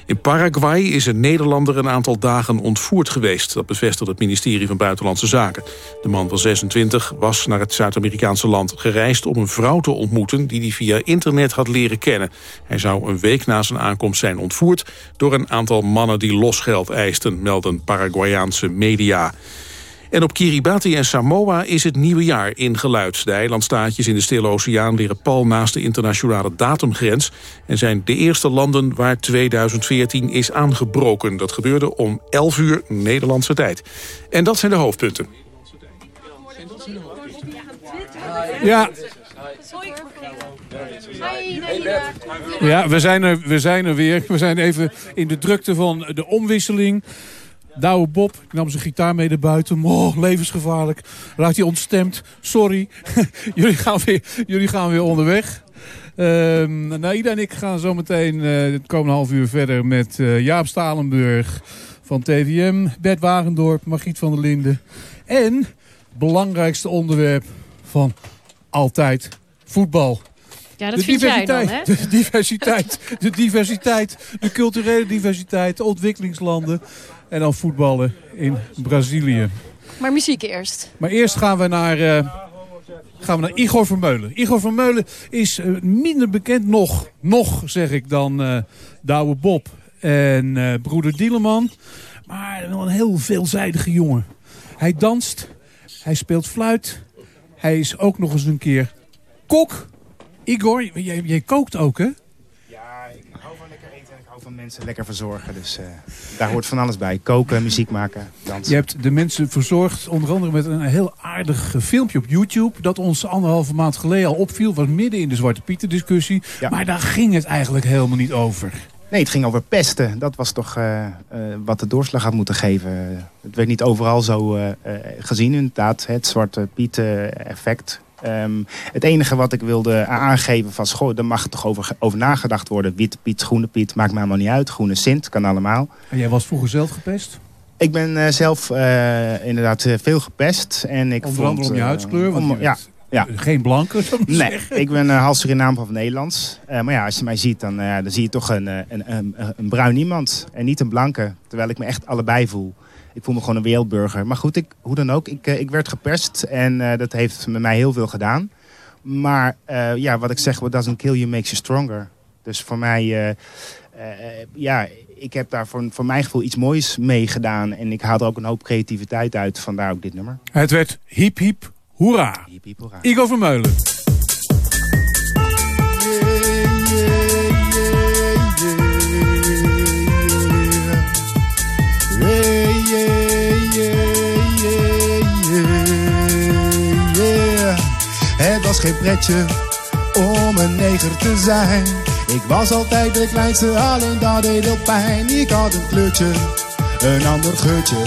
In Paraguay is een Nederlander een aantal dagen ontvoerd geweest. Dat bevestigt het ministerie van Buitenlandse Zaken. De man van 26 was naar het Zuid-Amerikaanse land gereisd... om een vrouw te ontmoeten die hij via internet had leren kennen. Hij zou een week na zijn aankomst zijn ontvoerd... door een aantal mannen die losgeld eisten, melden Paraguayaanse media. En op Kiribati en Samoa is het nieuwe jaar ingeluid. De eilandstaatjes in de Stille Oceaan liggen pal naast de internationale datumgrens... en zijn de eerste landen waar 2014 is aangebroken. Dat gebeurde om 11 uur Nederlandse tijd. En dat zijn de hoofdpunten. Ja. Ja, we zijn, er, we zijn er weer. We zijn even in de drukte van de omwisseling. Douwe Bob, ik nam zijn gitaar mee naar buiten. Oh, levensgevaarlijk. Raakt hij ontstemd. Sorry. jullie, gaan weer, jullie gaan weer onderweg. Ehm Naida en ik gaan zometeen eh het komende half uur verder met eh, Jaap Stalenburg van TVM. Bert Wagendorp, Margriet van der Linden. En belangrijkste onderwerp van altijd voetbal. Ja, dat vind jij dan, hè? De diversiteit, de diversiteit, de culturele diversiteit, de ontwikkelingslanden. En dan voetballen in Brazilië. Maar muziek eerst. Maar eerst gaan we naar, eh, gaan we naar Igor Vermeulen. Igor Vermeulen is eh, minder bekend nog, nog zeg ik, dan eh Douwe Bob en broeder Dieleman. Maar wel een heel veelzijdige jongen. Hij danst, hij speelt fluit. Hij is ook nog eens een keer kok. Igor, jij, jij kookt ook, hè? Van mensen lekker verzorgen, dus eh, daar hoort van alles bij. Koken, muziek maken, dansen. Je hebt de mensen verzorgd, onder andere met een heel aardig filmpje op YouTube... dat ons anderhalve maand geleden al opviel. was midden in de Zwarte Pieten discussie. Maar daar ging het eigenlijk helemaal niet over. Nee, het ging over pesten. Dat was toch eh, eh, wat de doorslag had moeten geven. Het werd niet overal zo gezien, inderdaad. Het Zwarte Piet eh, effect. Ehm, het enige wat ik wilde aangeven was... Goh, daar mag toch over, over nagedacht worden. Witte Piet, Groene Piet, maakt me helemaal niet uit. Groene Sint, kan allemaal. En jij was vroeger zelf gepest? Ik ben eh, zelf eh, inderdaad eh, veel gepest. En ik Onder vond, andere om je huidskleur, om- je ja, ja. Geen blanke, Nee, zeggen. ik ben uh, half Surinaam of Nederlands. Maar ja, als je mij ziet, dan, dan zie je toch een, een, een, een bruin iemand. En niet een blanke. Terwijl ik me echt allebei voel. Ik voel me gewoon een wereldburger. Maar goed, ik, hoe dan ook. Ik, eh, ik werd geperst. En eh, dat heeft met mij heel veel gedaan. Maar eh, ja, wat ik zeg, what doesn't kill you makes you stronger. Dus voor mij, ja, ik heb daar voor, voor mijn gevoel iets moois mee gedaan. En ik haal er ook een hoop creativiteit uit. Vandaar ook dit nummer. Het werd hiep hiep hoera. Igor Vermeulen. Geen pretje om een neger te zijn. Ik was altijd de kleinste, alleen dat deed wel pijn. Ik had een kleurtje, een ander geurtje.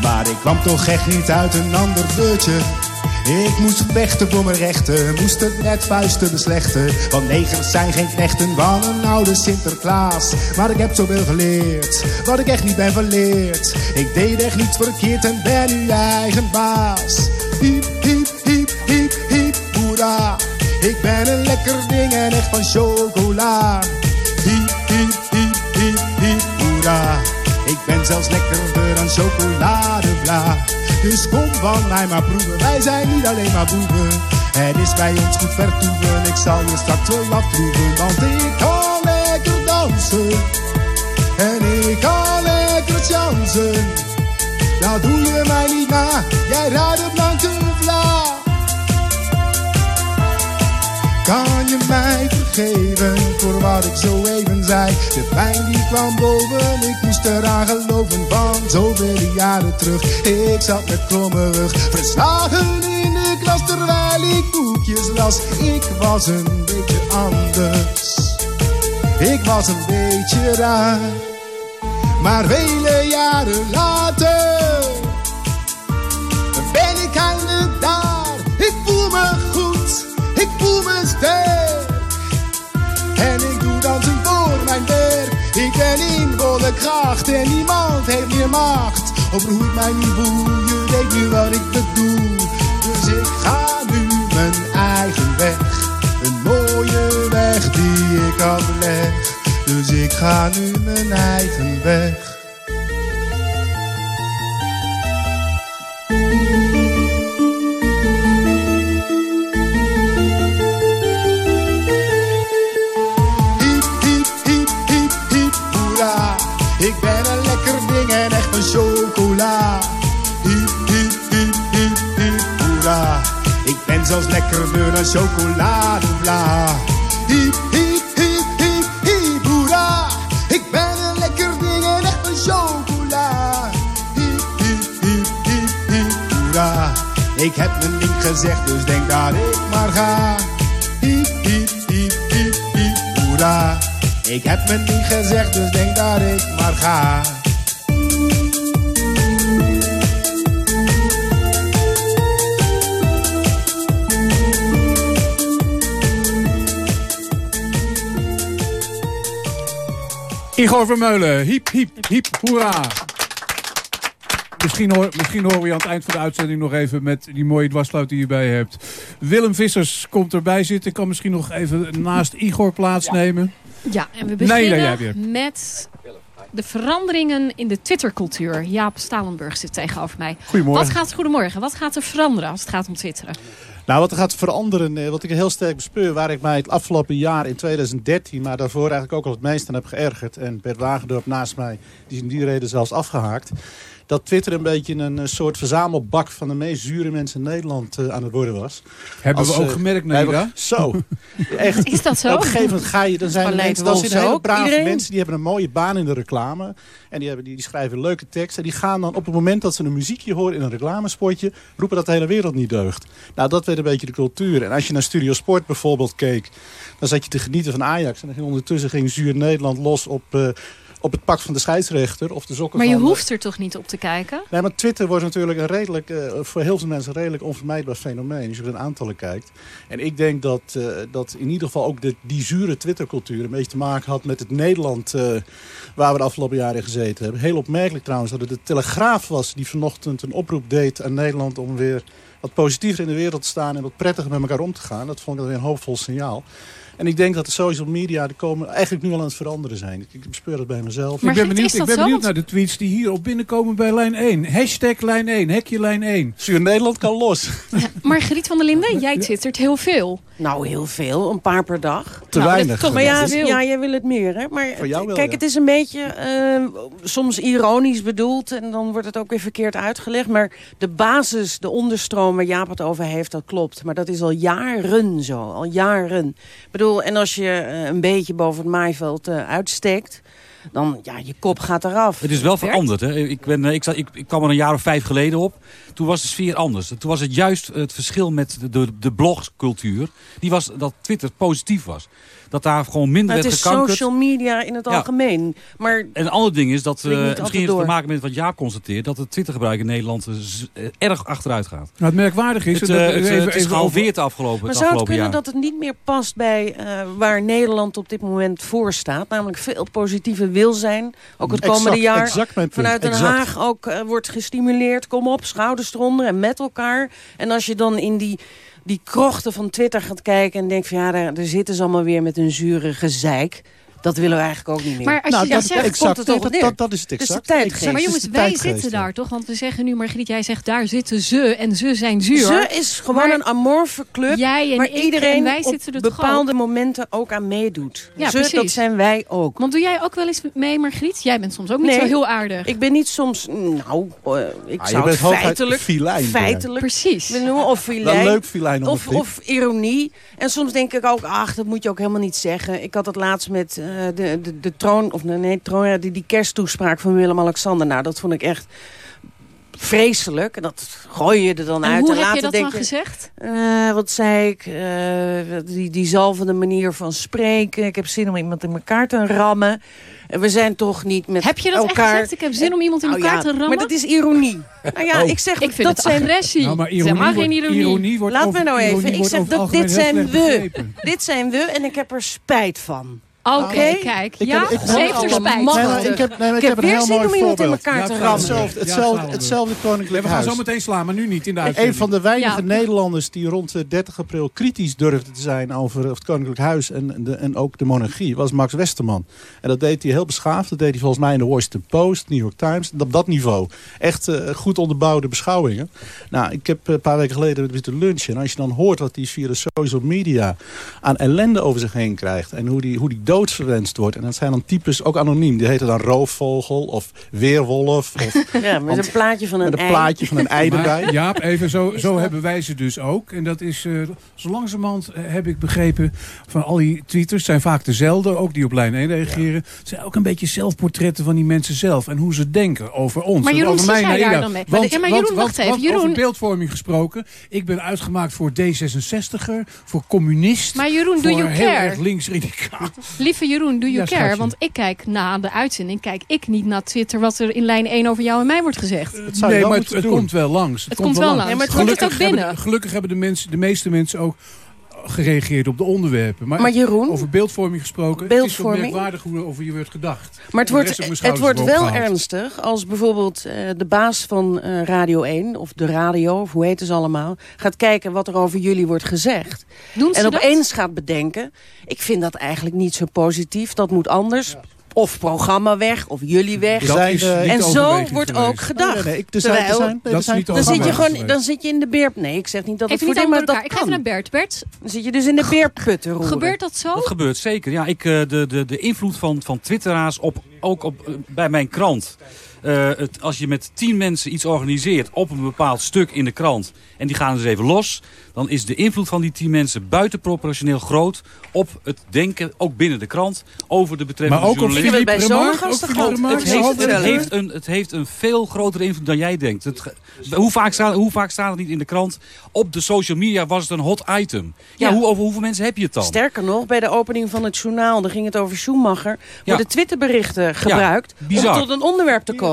Maar ik kwam toch echt niet uit een ander deurtje. Ik moest vechten voor mijn rechten, moest het net vuisten beslechten. Want negers zijn geen knechten van een oude Sinterklaas. Maar ik heb zoveel geleerd, wat ik echt niet ben verleerd. Ik deed echt niets verkeerd en ben nu eigen baas. Ik ben een lekker ding en echt van chocola. Hiep, hiep, hiep, hiep, hiep, hoera. Ik ben zelfs lekkerder dan chocoladebla. Dus kom van mij maar proeven, wij zijn niet alleen maar boeven. Het is bij ons goed vertoeven, ik zal je straks wel aftroeven. Want ik kan lekker dansen. En ik kan lekker chansen. Dat doe je mij niet na, jij rijdt op blanke vla. Kan je mij vergeven voor wat ik zo even zei? De pijn die kwam boven, ik moest eraan geloven van zoveel jaren terug. Ik zat met kromme rug, verslagen in de klas terwijl ik boekjes las. Ik was een beetje anders, ik was een beetje raar. Maar vele jaren later En ik doe dansen voor mijn werk. Ik ben in volle kracht en niemand heeft meer macht. Over hoe ik mij nu je weet nu wat ik bedoel. Dus ik ga nu mijn eigen weg. Een mooie weg die ik afleg. Dus ik ga nu mijn eigen weg. Zelfs lekkerder dan chocoladebla. Hiep, hiep, hiep, hiep, hiep, hoera. Ik ben een lekker ding en echt een chocola. Hiep, hiep, hiep, hiep, hiep, hoera. Ik heb mijn ding gezegd, dus denk dat ik maar ga. Hiep, hiep, hiep, hiep, hiep, hoera. Ik heb mijn ding gezegd, dus denk dat ik maar ga. Igor Vermeulen, hiep, hiep, hiep, hoera. Misschien, hoor, misschien horen we je aan het eind van de uitzending nog even met die mooie dwarsluit die je bij je hebt. Willem Vissers komt erbij zitten. Kan misschien nog even naast Igor plaatsnemen. Ja, en we beginnen nee, met de veranderingen in de Twittercultuur. Jaap Stalenburg zit tegenover mij. Goedemorgen. Wat gaat, goedemorgen. Wat gaat er veranderen als het gaat om twitteren? Nou, wat er gaat veranderen, eh, wat ik heel sterk bespeur... waar ik mij het afgelopen jaar in 2013... maar daarvoor eigenlijk ook al het meest aan heb geërgerd... en Bert Wagendorp naast mij, die is die reden zelfs afgehaakt... dat Twitter een beetje een eh, soort verzamelbak... van de meest zure mensen in Nederland eh, aan het worden was. Hebben we ook eh, gemerkt, Neda? hebben- Zo. Echt. Is dat zo? Op een gegeven moment ga je... Dan zijn er mensen, dan zitten hele ook, brave iedereen? mensen... die hebben een mooie baan in de reclame... en die, hebben, die, die schrijven leuke teksten... die gaan dan op het moment dat ze een muziekje horen in een reclamespotje... roepen dat de hele wereld niet deugt. Nou, dat werd een beetje de cultuur. En als je naar Studio Sport bijvoorbeeld keek... dan zat je te genieten van Ajax. En dan ging ondertussen ging zuur Nederland los op, eh, op het pak van de scheidsrechter... of de sokken Maar je van de- hoeft er toch niet op te kijken? Nee, maar Twitter wordt natuurlijk een redelijk, eh, voor heel veel mensen een redelijk onvermijdbaar fenomeen. Als je naar aantallen kijkt. En ik denk dat, eh, dat in ieder geval ook de, die zure Twittercultuur een beetje te maken had met het Nederland eh, waar we de afgelopen jaren in gezeten hebben. Heel opmerkelijk trouwens dat het de Telegraaf was die vanochtend een oproep deed aan Nederland om weer wat positiever in de wereld te staan en wat prettiger met elkaar om te gaan. Dat vond ik weer een hoopvol signaal. En ik denk dat de social media die komen eigenlijk nu al aan het veranderen zijn. Ik, bespeur dat bij mezelf. ik ben benieuwd, ik ben benieuwd naar de tweets die hierop binnenkomen bij lijn 1. Hashtag lijn 1, hekje lijn 1. Zuur Nederland kan los. Margriet van der Linden, jij twittert heel veel. Nou, heel veel. Een paar per dag. Te nou, weinig. Toch, maar ja, ja, jij wil het meer, hè? Maar Voor jou wel, kijk, ja. het is een beetje eh, soms ironisch bedoeld. En dan wordt het ook weer verkeerd uitgelegd. Maar de basis, de onderstroom waar Jaap het over heeft, dat klopt. Maar dat is al jaren zo. Al jaren. Ik bedoel, en als je eh, een beetje boven het maaiveld eh, uitsteekt... dan, ja, je kop gaat eraf. Het is wel veranderd. Hè? Ik, ben, eh, ik, zat, ik, ik kwam er een jaar of vijf geleden op. Toen was de sfeer anders. Toen was het juist het verschil met de, de, de blogscultuur. Die was dat Twitter positief was. Dat daar gewoon minder Maar het werd is gekankerd. social media in het Ja. algemeen. Maar En een ander ding is dat, eh, misschien heeft het te maken met wat Jaap constateert, dat het Twittergebruik in Nederland eh, eh, erg achteruit gaat. Nou, het merkwaardig is... Het, het, even het is gehalveerd de afgelopen, Maar het zou het kunnen jaar. dat het niet meer past bij eh, waar Nederland op dit moment voor staat? Namelijk veel positieve wil zijn. Ook het Exact, komende jaar exact mijn punt, vanuit Den exact. Haag ook wordt gestimuleerd. Kom op, schouders en met elkaar. En als je dan in die, die krochten van Twitter gaat kijken en denkt van ja, daar, daar zitten ze allemaal weer met een zure gezeik. Dat willen we eigenlijk ook niet meer. Maar als Nou, je dat- dat zegt, exact, komt het toch dat- neer. dat- dat is het Dus exact. tijdgeest. Exact. Maar jongens, de wij zitten daar toch? Want we zeggen nu, Margriet, jij zegt daar zitten ze en ze zijn zuur. Ze is gewoon Maar een amorfe club Jij en waar ik iedereen en wij op zitten er bepaalde momenten ook aan meedoet. Ja, Ze, precies. dat zijn wij ook. Want doe jij ook wel eens mee, Margriet? Jij bent soms ook niet Nee. zo heel aardig. Ik ben niet soms, nou, eh, ik Ah, je zou bent het feitelijk, filijn, feitelijk Precies. willen noemen, of filijn, leuk filijn of, of, of ironie. En soms denk ik ook, ach, dat moet je ook helemaal niet zeggen. Ik had het laatst met eh, de, de, de troon, of nee, troon, ja, die, die kersttoespraak van Willem-Alexander. Nou, dat vond ik echt vreselijk. En dat gooi je er dan En uit. hoe en heb later je dat denk dan je, gezegd? eh, wat zei ik? Eh, die, die zalvende manier van spreken. Ik heb zin om iemand in elkaar te rammen. En we zijn toch niet met Heb je dat elkaar... echt gezegd? Ik heb zin om iemand in Nou elkaar ja, te rammen. Maar dat is ironie. Nou ja, Oh. ik zeg, Ik vind dat het zijn... agressie. Nou, maar ironie geen wordt- ironie. ironie wordt Laat over- me nou even. Ik zeg, dat, dit zijn we. begrepen. Dit zijn we en ik heb er spijt van. Oké, kijk. Ik ja, heb- ik ze heeft heb- er spijt Nee, maar van. ik heb, nee, maar Ik ik heb een heel zin mooi om iemand in elkaar te rammen. Hetzelfde, hetzelfde, hetzelfde. hetzelfde koninklijk we gaan zo meteen slaan, maar nu niet in de Een uitzending. van de weinige Ja. Nederlanders die rond de 30 april kritisch durfde te zijn over het Koninklijk Huis en, de, en ook de monarchie, was Max Westerman. En dat deed hij heel beschaafd. Dat deed hij volgens mij in de Washington Post, New York Times. Op dat niveau. Echt eh, goed onderbouwde beschouwingen. Nou, ik heb eh, een paar weken geleden met zitten lunchen. En als je dan hoort wat hij via de social media aan ellende over zich heen krijgt. En hoe die, hoe die doodsverwenst wordt. En dat zijn dan types, ook anoniem. Die heten dan roofvogel of weerwolf. Of Ja, met een plaatje van een met een ei. plaatje van een ei erbij. Maar Jaap, even zo, zo hebben wij ze dus ook. En dat is, eh, zo langzamerhand eh, heb ik begrepen van al die tweeters, zijn vaak dezelfde, ook die op lijn 1 reageren. Het zijn ook een beetje zelfportretten van die mensen zelf en hoe ze denken over ons. Maar en Jeroen, over zit mij, jij daar dan mee? Want, Maar- ja, maar want- Jeroen, wacht want- even. Jeroen- Over beeldvorming gesproken. Ik ben uitgemaakt voor D66er, voor communist. Maar Jeroen, do voor you heel erg links radicaal. Lieve Jeroen, do you Ja, care? schatje. Want ik kijk na de uitzending, kijk ik niet naar Twitter wat er in lijn 1 over jou en mij wordt gezegd. Nee, maar het, komt wel langs. Het komt wel langs. Maar het Gelukkig ook binnen. Hebben, gelukkig hebben de, mensen, de meeste mensen ook gereageerd op de onderwerpen. Maar, Maar Jeroen, over beeldvorming gesproken, Beeldvorming? het is merkwaardig hoe er over je wordt gedacht. Maar het wordt, het wordt wel gehaald. ernstig als bijvoorbeeld eh, de baas van eh, Radio 1... of de radio, of hoe heet ze allemaal... gaat kijken wat er over jullie wordt gezegd. Doen ze En dat? opeens gaat bedenken... ik vind dat eigenlijk niet zo positief, dat moet anders... Of programma weg, of jullie weg. Zijn, en zo wordt geweest. ook gedacht. Nee, nee, er zijn- er zijn- nee, er Dat is zijn- niet dan zit je gewoon, dan zit je in de beer. Nee, ik zeg niet dat het voor maar dat elkaar. Ik ga even kan. naar Bert. Bert, Dan zit je dus in de beerputten roeren. gebeurt dat zo? Dat gebeurt zeker. Ja, ik, eh, de, de, de invloed van, van twitteraars op, ook op, eh, bij mijn krant. Eh, het, als je met tien mensen iets organiseert op een bepaald stuk in de krant... en die gaan dus even los... dan is de invloed van die tien mensen buitenproportioneel groot... op het denken, ook binnen de krant, over de betreffende Maar ook op Philippe bij zo'n? Het heeft, het, heeft een, het heeft een veel grotere invloed dan jij denkt. Het, hoe, vaak staat, hoe vaak staat het niet in de krant? Op de social media was het een hot item. Ja, Ja. Hoe, over hoeveel mensen heb je het dan? Sterker nog, bij de opening van het journaal, daar ging het over Schumacher, worden Twitterberichten gebruikt om tot een onderwerp te komen.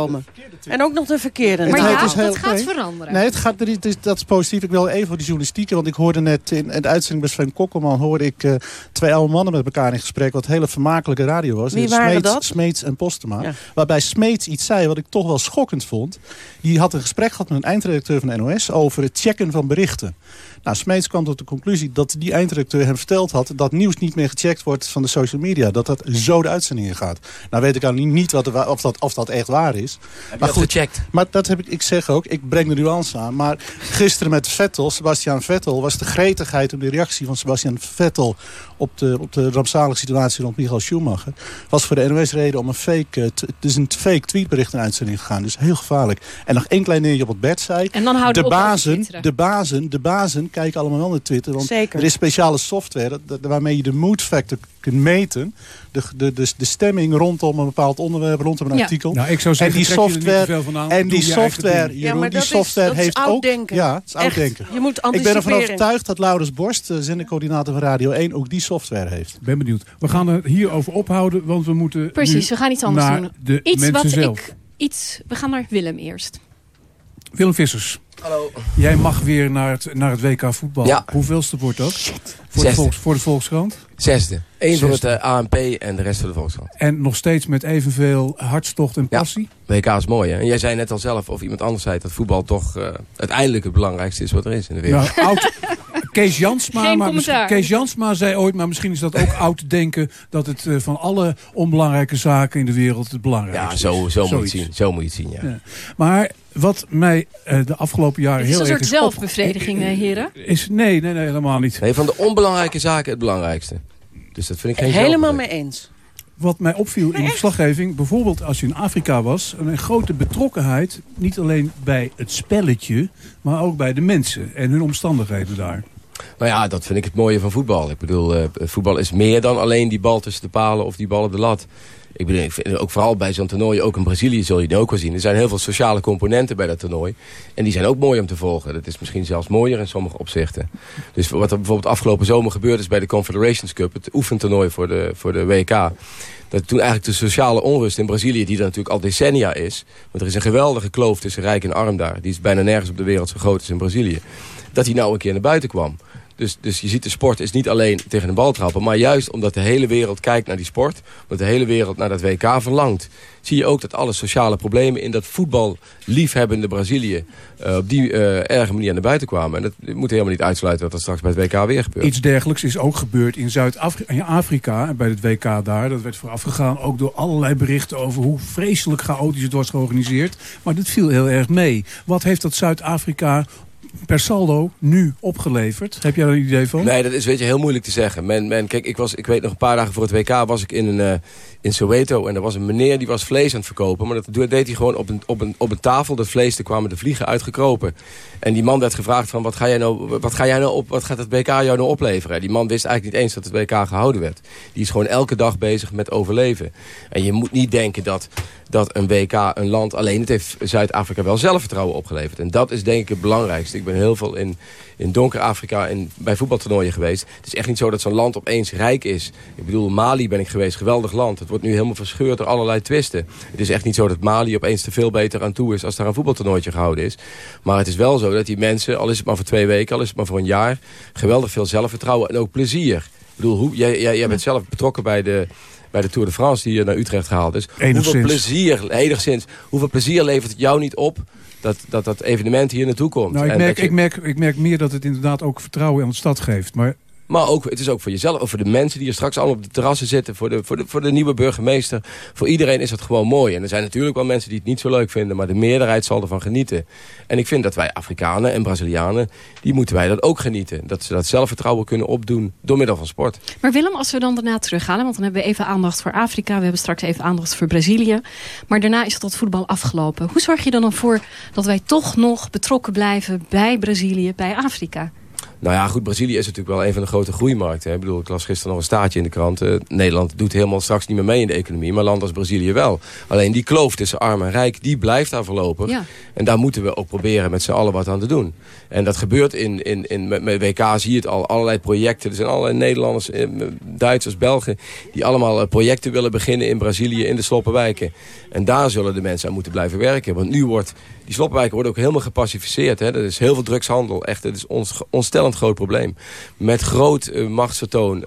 En ook nog de verkeerde. Maar ja, dus heel- dat gaat nee. veranderen. Nee, het gaat, er, het is, dat is positief. Ik wil even voor die journalistieke, want ik hoorde net in de uitzending bij Sven Kokkelman... hoorde ik eh, twee oude mannen met elkaar in gesprek, wat hele vermakelijke radio was. Wie Eh, waren Smeets, dat? Smeets en Postema. Ja. Waarbij Smeets iets zei wat ik toch wel schokkend vond. Die had een gesprek gehad met een eindredacteur van de NOS over het checken van berichten. Nou, Smeets kwam tot de conclusie dat die eindredacteur hem verteld had... dat nieuws niet meer gecheckt wordt van de social media. Dat dat zo de uitzendingen gaat. Nou weet ik al niet wat er, of, dat, of dat echt waar is. Heb maar je dat gecheckt? maar dat heb ik, ik zeg ook, ik breng de nuance aan. Maar gisteren met Vettel, Sebastian Vettel, was de gretigheid om de reactie van Sebastian Vettel op de, op de rampzalige situatie rond Michael Schumacher. Was voor de NOS reden om een fake, eh, het is een fake tweetbericht in uitzending gegaan. Dus heel gevaarlijk. En nog één klein dingetje op het bed zei. En dan houden de op bazen, de bazen, de bazen kijken allemaal wel naar Twitter. Want Zeker. er is speciale software dat- dat- waarmee je de mood factor kunt meten. De, de, de, de stemming rondom een bepaald onderwerp, rondom een Ja. artikel. Nou, ik zou zeggen, en die er software, veel van aan. en die software. Ja, die software is heeft ook... Ja, het is ouddenken. Je moet Ik ben ervan overtuigd dat Laurens Borst, de zendercoördinator van Radio 1, ook die software heeft. Ik ben benieuwd. We gaan er hierover ophouden, want we moeten Precies, we gaan iets anders naar doen. de Iets mensen wat zelf. ik... Iets, we gaan naar Willem eerst. Willem Vissers. Hallo. Jij mag weer naar het, naar het WK voetbal. Ja. Hoeveelste wordt dat? Voor de, Zesde. volks, voor de Volkskrant. Zesde. Eén voor het Zesde. eh, ANP en de rest voor de Volkskrant. En nog steeds met evenveel hartstocht en Ja. passie. WK is mooi, hè? En jij zei net al zelf, of iemand anders zei, dat voetbal toch eh, uiteindelijk het belangrijkste is wat er is in de wereld. Nou, oud, Kees Jansma, Geen maar commentaar. Kees Jansma zei ooit, maar misschien is dat ook oud denken... dat het eh, van alle onbelangrijke zaken in de wereld het belangrijkste Ja, zo, zo, moet je zien. zo moet je het zien, ja. Ja. Maar wat mij eh, de afgelopen jaren Het is heel een erg soort is op- zelfbevrediging, eh, heren. Is, nee, nee, nee, helemaal niet. Nee, van de onbelangrijke zaken het belangrijkste. Dus dat vind ik geen Helemaal mee eens. Wat mij opviel in de verslaggeving, bijvoorbeeld als je in Afrika was... een grote betrokkenheid, niet alleen bij het spelletje... maar ook bij de mensen en hun omstandigheden daar. Nou ja, dat vind ik het mooie van voetbal. Ik bedoel, eh, voetbal is meer dan alleen die bal tussen de palen of die bal op de lat. Ik bedoel, ik vind ook vooral bij zo'n toernooi, ook in Brazilië zul je het ook wel zien. Er zijn heel veel sociale componenten bij dat toernooi. En die zijn ook mooi om te volgen. Dat is misschien zelfs mooier in sommige opzichten. Dus wat er bijvoorbeeld afgelopen zomer gebeurd is bij de Confederations Cup, het oefentoernooi voor de, voor de WK. Dat toen eigenlijk de sociale onrust in Brazilië, die er natuurlijk al decennia is. Want er is een geweldige kloof tussen rijk en arm daar. Die is bijna nergens op de wereld zo groot als in Brazilië. Dat die nou een keer naar buiten kwam. Dus, dus je ziet, de sport is niet alleen tegen een bal trappen... maar juist omdat de hele wereld kijkt naar die sport... omdat de hele wereld naar dat WK verlangt... zie je ook dat alle sociale problemen in dat voetballiefhebbende Brazilië... eh, op die eh, erge manier naar buiten kwamen. En dat moet helemaal niet uitsluiten dat dat straks bij het WK weer gebeurt. Iets dergelijks is ook gebeurd in Zuid-Afrika, bij het WK daar. Dat werd voorafgegaan ook door allerlei berichten over hoe vreselijk chaotisch het was georganiseerd. Maar dat viel heel erg mee. Wat heeft dat Zuid-Afrika per saldo nu opgeleverd? Heb jij daar een idee van? Nee, dat is weet je, heel moeilijk te zeggen. Men, men, kijk, ik, was, ik weet nog een paar dagen voor het WK was ik in, een, eh, in Soweto. En er was een meneer die was vlees aan het verkopen. Maar dat deed hij gewoon op een, op een, op een tafel. Dat vlees, er kwamen de vliegen uitgekropen. En die man werd gevraagd van, wat, ga jij nou, wat, ga jij nou op, wat gaat het WK jou nou opleveren? Die man wist eigenlijk niet eens dat het WK gehouden werd. Die is gewoon elke dag bezig met overleven. En je moet niet denken dat, dat een WK een land alleen... Het heeft Zuid-Afrika wel zelfvertrouwen opgeleverd. En dat is denk ik het belangrijkste. Ik ben heel veel in, in donker Afrika en bij voetbaltoernooien geweest. Het is echt niet zo dat zo'n land opeens rijk is. Ik bedoel, Mali ben ik geweest, geweldig land. Het wordt nu helemaal verscheurd door allerlei twisten. Het is echt niet zo dat Mali opeens te veel beter aan toe is... als daar een voetbaltoernooitje gehouden is. Maar het is wel zo dat die mensen, al is het maar voor twee weken... al is het maar voor een jaar, geweldig veel zelfvertrouwen en ook plezier. Ik bedoel, hoe, jij, jij, jij bent zelf betrokken bij de, bij de Tour de France die hier naar Utrecht gehaald is. Hoeveel plezier, enigszins, hoeveel plezier levert het jou niet op... dat dat, dat evenement hier naartoe komt? Nou, ik merk, je- ik, merk, ik merk meer dat het inderdaad ook vertrouwen aan de stad geeft. Maar Maar ook, het is ook voor jezelf, voor de mensen die er straks allemaal op de terrassen zitten. Voor de, voor, de, voor de nieuwe burgemeester. Voor iedereen is het gewoon mooi. En er zijn natuurlijk wel mensen die het niet zo leuk vinden. Maar de meerderheid zal ervan genieten. En ik vind dat wij Afrikanen en Brazilianen, die moeten wij dat ook genieten. Dat ze dat zelfvertrouwen kunnen opdoen door middel van sport. Maar Willem, als we dan daarna terughalen, want dan hebben we even aandacht voor Afrika, we hebben straks even aandacht voor Brazilië. Maar daarna is tot voetbal afgelopen. Hoe zorg je dan voor dat wij toch nog betrokken blijven bij Brazilië, bij Afrika? Nou ja, goed, Brazilië is natuurlijk wel een van de grote groeimarkten. Hè. Ik bedoel, ik las gisteren nog een staartje in de krant. Eh, Nederland doet helemaal straks niet meer mee in de economie. Maar landen als Brazilië wel. Alleen die kloof tussen arm en rijk, die blijft daar voorlopig. Ja. En daar moeten we ook proberen met z'n allen wat aan te doen. En dat gebeurt in, in, in, met, WK, zie je het al. Allerlei projecten. Er zijn allerlei Nederlanders, eh, Duitsers, Belgen... die allemaal eh, projecten willen beginnen in Brazilië, in de sloppenwijken. En daar zullen de mensen aan moeten blijven werken. Want nu wordt... Die sloppenwijken worden ook helemaal gepacificeerd. Hè. Er is heel veel drugshandel. Echt, het is ons ontstellend groot probleem. Met groot eh, machtsvertoon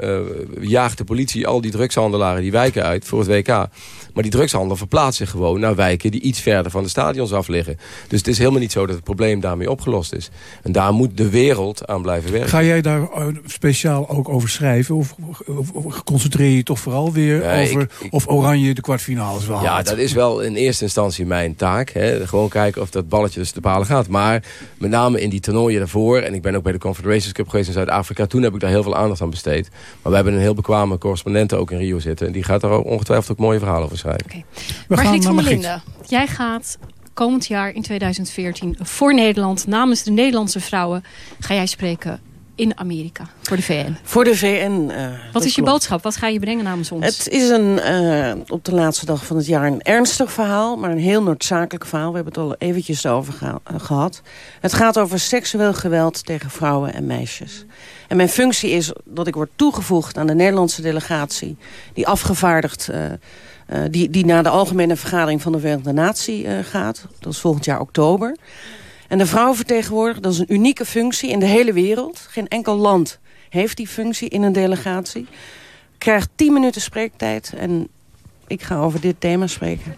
jaagt de politie al die drugshandelaren die wijken uit voor het WK. Maar die drugshandel verplaatst zich gewoon naar wijken die iets verder van de stadions af liggen. Dus het is helemaal niet zo dat het probleem daarmee opgelost is. En daar moet de wereld aan blijven werken. ga jij daar eh, speciaal ook over schrijven? Of, of, of concentreer je je toch vooral weer Nee, over ik- ik- of Oranje de kwartfinales wel Ja, dat is wel in eerste instantie mijn taak. Hè. Gewoon kijken of dat balletje tussen de palen gaat. Maar met name in die toernooien daarvoor... en ik ben ook bij de Confederations Cup geweest in Zuid-Afrika... toen heb ik daar heel veel aandacht aan besteed. Maar we hebben een heel bekwame correspondent ook in Rio zitten... en die gaat daar ook ongetwijfeld ook mooie verhalen over schrijven. Margriet van der Linden, jij gaat komend jaar in 2014 voor Nederland, namens de Nederlandse vrouwen, ga jij spreken in Amerika voor de VN. Voor de VN. eh, Wat is je klopt. boodschap? Wat ga je brengen namens ons? Het is een, eh, op de laatste dag van het jaar een ernstig verhaal, maar een heel noodzakelijk verhaal. We hebben het al eventjes over eh, gehad. Het gaat over seksueel geweld tegen vrouwen en meisjes. En mijn functie is dat ik word toegevoegd aan de Nederlandse delegatie... die afgevaardigd, eh, die, die naar de algemene vergadering van de Verenigde Natie eh, gaat. Dat is volgend jaar oktober. En de vrouwenvertegenwoordiger, dat is een unieke functie in de hele wereld. Geen enkel land heeft die functie in een delegatie. Krijgt 10 minuten spreektijd en ik ga over dit thema spreken.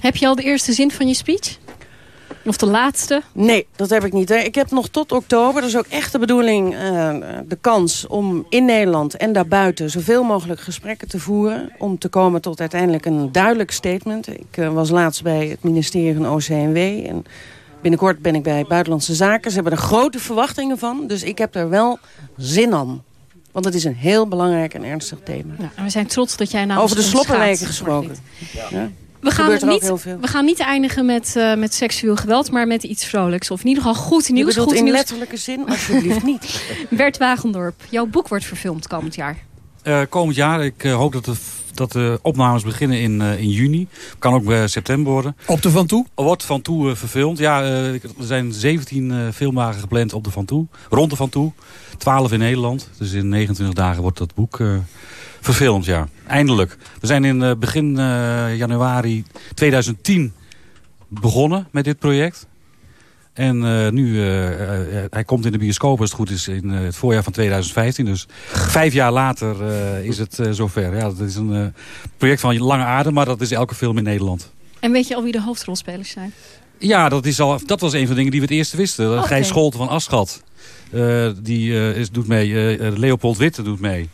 Heb je al de eerste zin van je speech? Of de laatste? Nee, dat heb ik niet. Hè. Ik heb nog tot oktober, dat is ook echt de bedoeling... eh, de kans om in Nederland en daarbuiten zoveel mogelijk gesprekken te voeren... om te komen tot uiteindelijk een duidelijk statement. Ik eh, was laatst bij het ministerie van OCMW... en binnenkort ben ik bij Buitenlandse Zaken. Ze hebben er grote verwachtingen van, dus ik heb er wel zin aan. Want het is een heel belangrijk en ernstig thema. Ja, en we zijn trots dat jij namens Over de sloppenwijken gesproken. Ja. We gaan, er niet, heel veel. we gaan niet eindigen met, eh, met seksueel geweld, maar met iets vrolijks. Of in ieder geval goed nieuws. Goed in nieuws. letterlijke zin? Alsjeblieft niet. Bert Wagendorp, jouw boek wordt verfilmd komend jaar. Eh, komend jaar, ik eh, hoop dat de, dat de opnames beginnen in, eh, in juni. Kan ook september worden. Op de Van Toe? Wordt Van Toe verfilmd. Ja, er zijn 17 eh, filmdagen gepland op de Van Toe. Rond de Van Toe. 12 in Nederland. Dus in 29 dagen wordt dat boek eh, verfilmd, ja. Eindelijk. We zijn in eh, begin eh, januari 2010 begonnen met dit project. En eh, nu, hij komt in de bioscoop als het goed is in het voorjaar van 2015. Dus vijf jaar later is het zover. Ja, dat is een project van lange adem, maar dat is elke film in Nederland. En weet je al wie de hoofdrolspelers zijn? Ja, dat, is al, dat was een van de dingen die we het eerste wisten. Oké. Gijs Scholten van Aschat. die is, doet mee. Leopold Witte doet mee.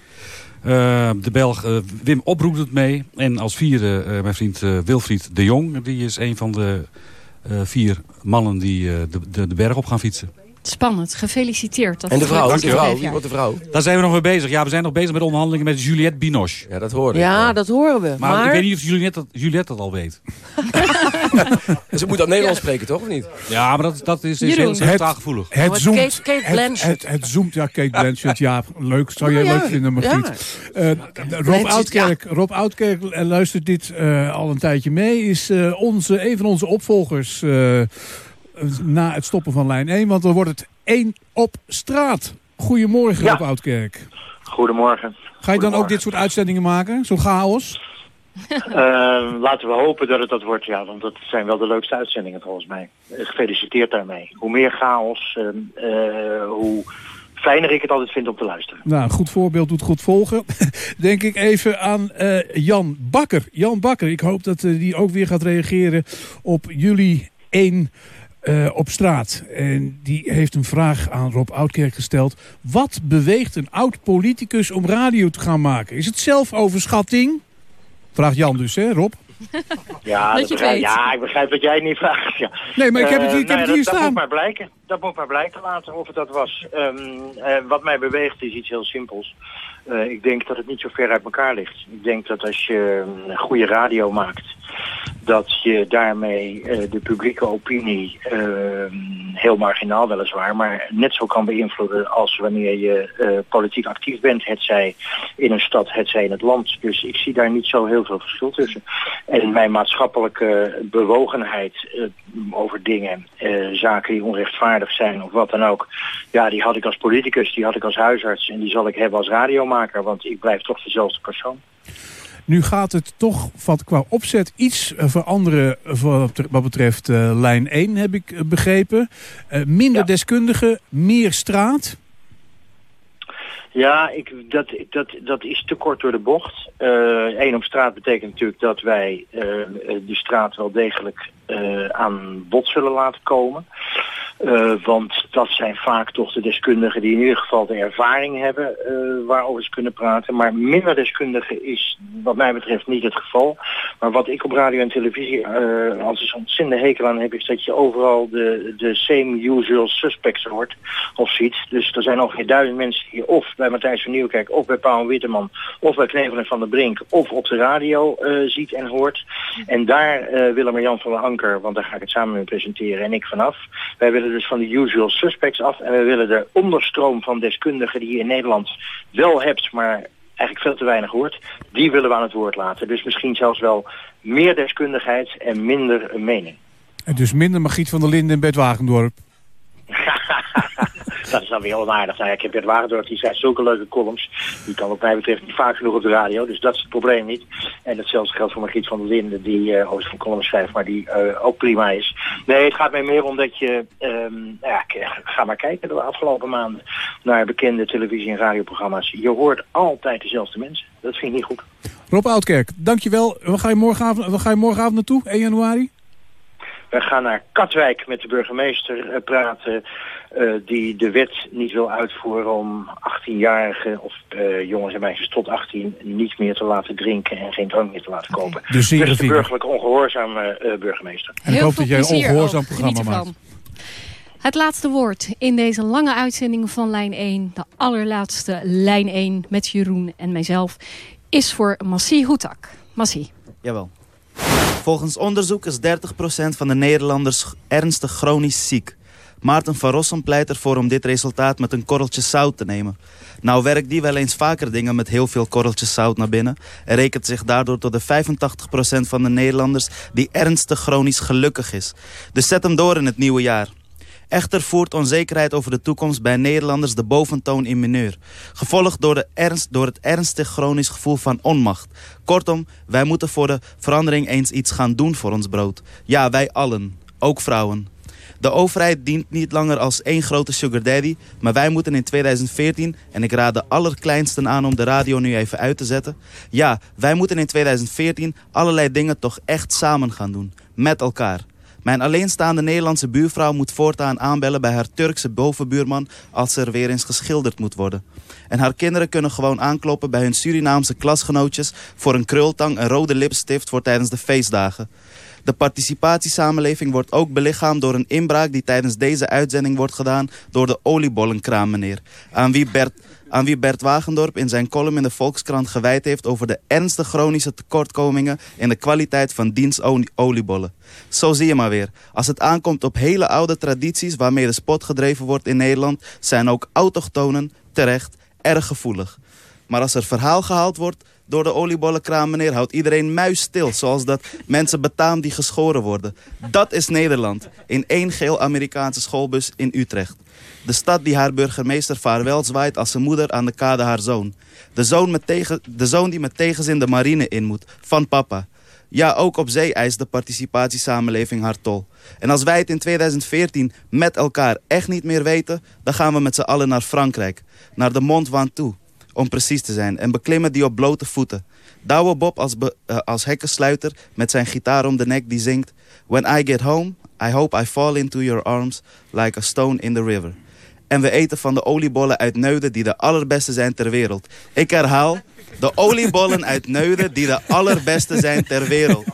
Eh, de Belg eh, Wim Oproep doet mee. En als vierde eh, mijn vriend Wilfried de Jong. Die is een van de vier mannen die de, de, de berg op gaan fietsen. Spannend, gefeliciteerd. Dat En de het vrouw, de vrouw, wie wordt de vrouw? Daar zijn we nog mee bezig. Ja, we zijn nog bezig met onderhandelingen met Juliette Binoche. Ja, dat hoorde Ja, dat horen we. Maar, Maar, ik weet niet of Juliette dat, Juliette dat al weet. Ze moet dat Nederlands spreken, toch? Of niet? Ja, maar dat, dat is, is heel, heel taalgevoelig. Het Oh, zoomt. Kate- Kate het, Blanchett. het, het zoomt, ja, Kate Blanchett. Ja, leuk. Zou jij Oh, ja. leuk vinden, Margriet. Eh, Rob, Oudkerk, Rob Oudkerk eh, luistert dit eh, al een tijdje mee. Is eh, onze, een van onze opvolgers eh, na het stoppen van lijn 1. Want dan wordt het één op straat. Goedemorgen, Ja. Rob Oudkerk. Goedemorgen. Ga je dan ook dit soort uitzendingen maken? Zo'n chaos? Eh, laten we hopen dat het dat wordt, ja, want dat zijn wel de leukste uitzendingen volgens mij. Eh, Gefeliciteerd daarmee. Hoe meer chaos, eh, eh, hoe fijner ik het altijd vind om te luisteren. Nou, een goed voorbeeld doet goed volgen. Denk ik even aan Jan Bakker. Jan Bakker, ik hoop dat die ook weer gaat reageren op jullie 1 eh, op straat. En die heeft een vraag aan Rob Oudkerk gesteld. Wat beweegt een oud-politicus om radio te gaan maken? Is het zelfoverschatting? Vraagt Jan dus, hè Rob? Ja, Dat dat begrijp, ja, ik begrijp dat jij het niet vraagt. Ja. Nee, maar ik heb het, Eh, heb nou het hier dat, dat staan. moet maar blijken. Dat moet maar blijken later of het dat was. Ehm, eh, wat mij beweegt is iets heel simpels. Eh, ik denk dat het niet zo ver uit elkaar ligt. Ik denk dat als je een goede radio maakt, dat je daarmee eh, de publieke opinie ehm, heel marginaal weliswaar, maar net zo kan beïnvloeden als wanneer je eh, politiek actief bent, het zij in een stad, het zij in het land. Dus ik zie daar niet zo heel veel verschil tussen. En mijn maatschappelijke bewogenheid over dingen, zaken die onrechtvaardig zijn of wat dan ook, ja, die had ik als politicus, die had ik als huisarts en die zal ik hebben als radiomaker, want ik blijf toch dezelfde persoon. Nu gaat het toch wat qua opzet iets eh, veranderen wat wat betreft eh, lijn 1, heb ik eh, begrepen. Minder deskundigen, meer straat. Ja, ik, dat, dat, dat is te kort door de bocht. Eén op straat betekent natuurlijk dat wij de straat wel degelijk aan bod zullen laten komen. Eh, want dat zijn vaak toch de deskundigen die in ieder geval de ervaring hebben eh, waarover ze kunnen praten. Maar minder deskundigen is wat mij betreft niet het geval. Maar wat ik op radio en televisie eh als een ontzettende hekel aan heb, is dat je overal de, de same usual suspects hoort of ziet. Dus er zijn ongeveer duizend mensen die of bij Matthijs van Nieuwkerk of bij Paul Witteman of bij Knevel en van der Brink of op de radio ziet en hoort. En daar willen Marjan van der Anker, want daar ga ik het samen mee presenteren, en ik vanaf. Wij willen dus van de usual suspects af en wij willen de onderstroom van deskundigen die je in Nederland wel hebt, maar eigenlijk veel te weinig hoort, die willen we aan het woord laten. Dus misschien zelfs wel meer deskundigheid en minder een mening. En dus minder Margriet van der Linden en Bert Wagendorp. Dat is dan weer onaardig. Nou ja, ik heb Bert Wagendorp, die schrijft zulke leuke columns. Die kan wat mij betreft niet vaak genoeg op de radio. Dus dat is het probleem niet. En hetzelfde geldt voor Margriet van der Linden, die eh over zijn columns schrijft, maar die eh, ook prima is. Nee, het gaat mij meer om dat je... nou ja, k- ga maar kijken de afgelopen maanden naar bekende televisie- en radioprogramma's. Je hoort altijd dezelfde mensen. Dat vind ik niet goed. Rob Oudkerk, dankjewel. Waar ga je morgenavond, waar ga je morgenavond naartoe, 1 januari? Wij gaan naar Katwijk met de burgemeester eh, praten... eh, die de wet niet wil uitvoeren om 18-jarigen of eh, jongens en meisjes tot 18 niet meer te laten drinken en geen drank meer te laten kopen. Dus dus de burgerlijk ongehoorzame eh, burgemeester. En ik hoop dat jij een ongehoorzaam ook. programma maakt. Het laatste woord in deze lange uitzending van Lijn 1, de allerlaatste Lijn 1 met Jeroen en mijzelf, is voor Massie Hoetak. Massie. Jawel. Volgens onderzoek is 30% van de Nederlanders ernstig chronisch ziek. Maarten van Rossum pleit ervoor om dit resultaat met een korreltje zout te nemen. Nou werkt die wel eens vaker dingen met heel veel korreltjes zout naar binnen... en rekent zich daardoor tot de 85% van de Nederlanders die ernstig chronisch gelukkig is. Dus zet hem door in het nieuwe jaar. Echter voert onzekerheid over de toekomst bij Nederlanders de boventoon in mineur. Gevolgd door, de ernst, door het ernstig chronisch gevoel van onmacht. Kortom, wij moeten voor de verandering eens iets gaan doen voor ons brood. Ja, wij allen. Ook vrouwen. De overheid dient niet langer als één grote sugar daddy, maar wij moeten in 2014, en ik raad de allerkleinsten aan om de radio nu even uit te zetten. Ja, wij moeten in 2014 allerlei dingen toch echt samen gaan doen. Met elkaar. Mijn alleenstaande Nederlandse buurvrouw moet voortaan aanbellen bij haar Turkse bovenbuurman als er weer eens geschilderd moet worden. En haar kinderen kunnen gewoon aankloppen bij hun Surinaamse klasgenootjes voor een krultang en rode lipstift voor tijdens de feestdagen. De participatiesamenleving wordt ook belichaamd door een inbraak die tijdens deze uitzending wordt gedaan door de oliebollenkraam meneer. Aan wie Bert, aan wie Bert Wagendorp in zijn column in de Volkskrant gewijd heeft over de ernstige chronische tekortkomingen in de kwaliteit van diens oliebollen. Zo zie je maar weer. Als het aankomt op hele oude tradities waarmee de spot gedreven wordt in Nederland, zijn ook autochtonen terecht erg gevoelig. Maar als er verhaal gehaald wordt door de oliebollenkraam meneer, houdt iedereen muisstil. Zoals dat mensen betaamt die geschoren worden. Dat is Nederland. In één geel Amerikaanse schoolbus in Utrecht. De stad die haar burgemeester vaarwel zwaait als zijn moeder aan de kade haar zoon. De zoon, met tegen, de zoon die met tegenzin de marine in moet. Van papa. Ja, ook op zee eist de participatiesamenleving haar tol. En als wij het in 2014 met elkaar echt niet meer weten... dan gaan we met z'n allen naar Frankrijk. Naar de Mont Ventoux, om precies te zijn. En beklimmen die op blote voeten. Douwe Bob als, eh, als hekkensluiter met zijn gitaar om de nek die zingt... When I get home, I hope I fall into your arms like a stone in the river. En we eten van de oliebollen uit Neuden die de allerbeste zijn ter wereld. Ik herhaal, de oliebollen uit Neuden die de allerbeste zijn ter wereld.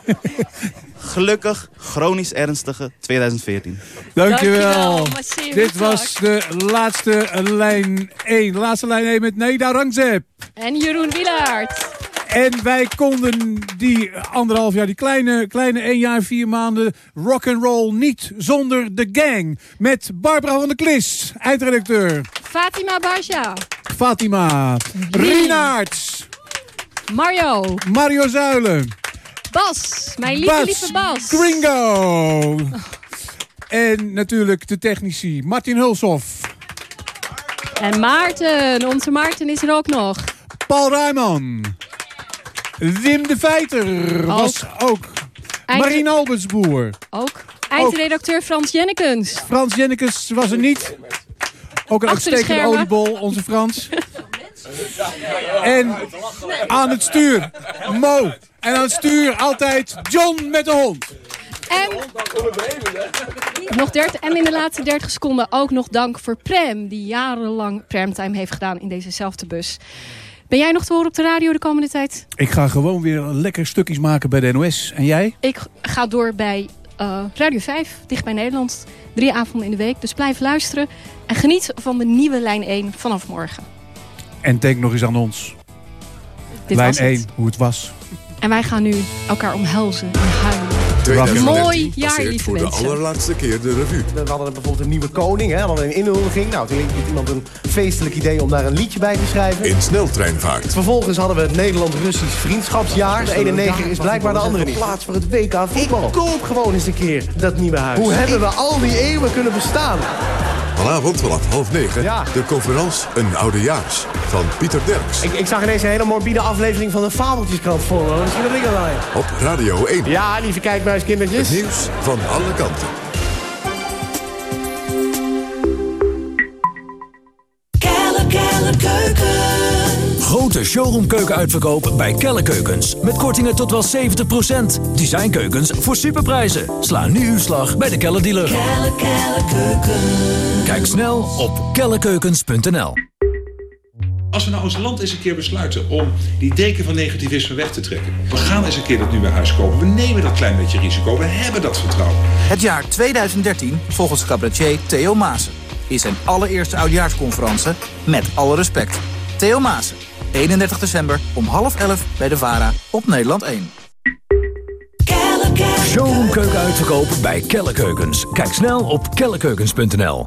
Gelukkig, chronisch ernstige 2014. Dankjewel. Dit was de laatste lijn 1. De laatste lijn 1 met Neda Rangzep. En Jeroen Wielaert. En wij konden die anderhalf jaar, die kleine, kleine één jaar, vier maanden rock and roll niet zonder de gang. Met Barbara van der Klis, eindredacteur. Fatima Basja. Fatima. Rienaerts. Mario. Mario Zuilen. Bas. Mijn lieve, Bas lieve Bas. Gringo. En natuurlijk de technici Martin Hulshoff. En Maarten. Onze Maarten is er ook nog. Paul Ruijman. Wim de Veiter was ook. Eind- Marien Albertsboer. Ook. Eindredacteur Frans Jennekens. Frans Jennekes was er niet. Ook een uitstekende oliebol, onze Frans. En aan het stuur, Mo. En aan het stuur altijd John met de hond. En, nog 30, en in de laatste 30 seconden ook nog dank voor Prem. Die jarenlang Premtime heeft gedaan in dezezelfde bus. Ben jij nog te horen op de radio de komende tijd? Ik ga gewoon weer lekker stukjes maken bij de NOS. En jij? Ik ga door bij eh, Radio 5, dicht bij Nederland. Drie avonden in de week. Dus blijf luisteren. En geniet van de nieuwe lijn 1 vanaf morgen. En denk nog eens aan ons. Dit Lijn was het. 1, hoe het was. En wij gaan nu elkaar omhelzen en huilen. 2013 Mooi jaar, lieve voor de mensen. allerlaatste keer de revue. We hadden bijvoorbeeld een nieuwe koning, hè? we hadden een inhuldiging. Nou, toen had iemand een feestelijk idee om daar een liedje bij te schrijven. In sneltreinvaart. Vervolgens hadden we het Nederland-Russisch vriendschapsjaar. De ene neger is blijkbaar de andere niet. Plaats voor het WK voetbal. Ik koop gewoon eens een keer dat nieuwe huis. Hoe hebben we al die eeuwen kunnen bestaan? Vanavond vanaf half negen Ja. de conferentie Een Oudejaars van Pieter Derks. Ik, ik zag ineens een hele morbide aflevering van de Fabeltjeskrant voor me. Misschien dat ik dat Op Radio 1. Ja, lieve kijkmuiskindertjes. Het nieuws van alle kanten. Grote grote showroomkeuken bij Kelle Keukens. Met kortingen tot wel 70%. Designkeukens voor superprijzen. Sla nu uw slag bij de Kelle dealer. Kelle, Kelle Kijk snel op kellekeukens.nl. Als we nou als land eens een keer besluiten om die deken van negativisme weg te trekken. We gaan eens een keer dat nieuwe huis kopen. We nemen dat klein beetje risico. We hebben dat vertrouwen. Het jaar 2013, volgens cabaretier Theo Maassen, is zijn allereerste oudjaarsconferentie met alle respect. Theo Maassen, 31 december om half elf bij de VARA op Nederland 1. Showroomkeuken uitverkoop bij Kelle Keukens. Kijk snel op kellekeukens.nl.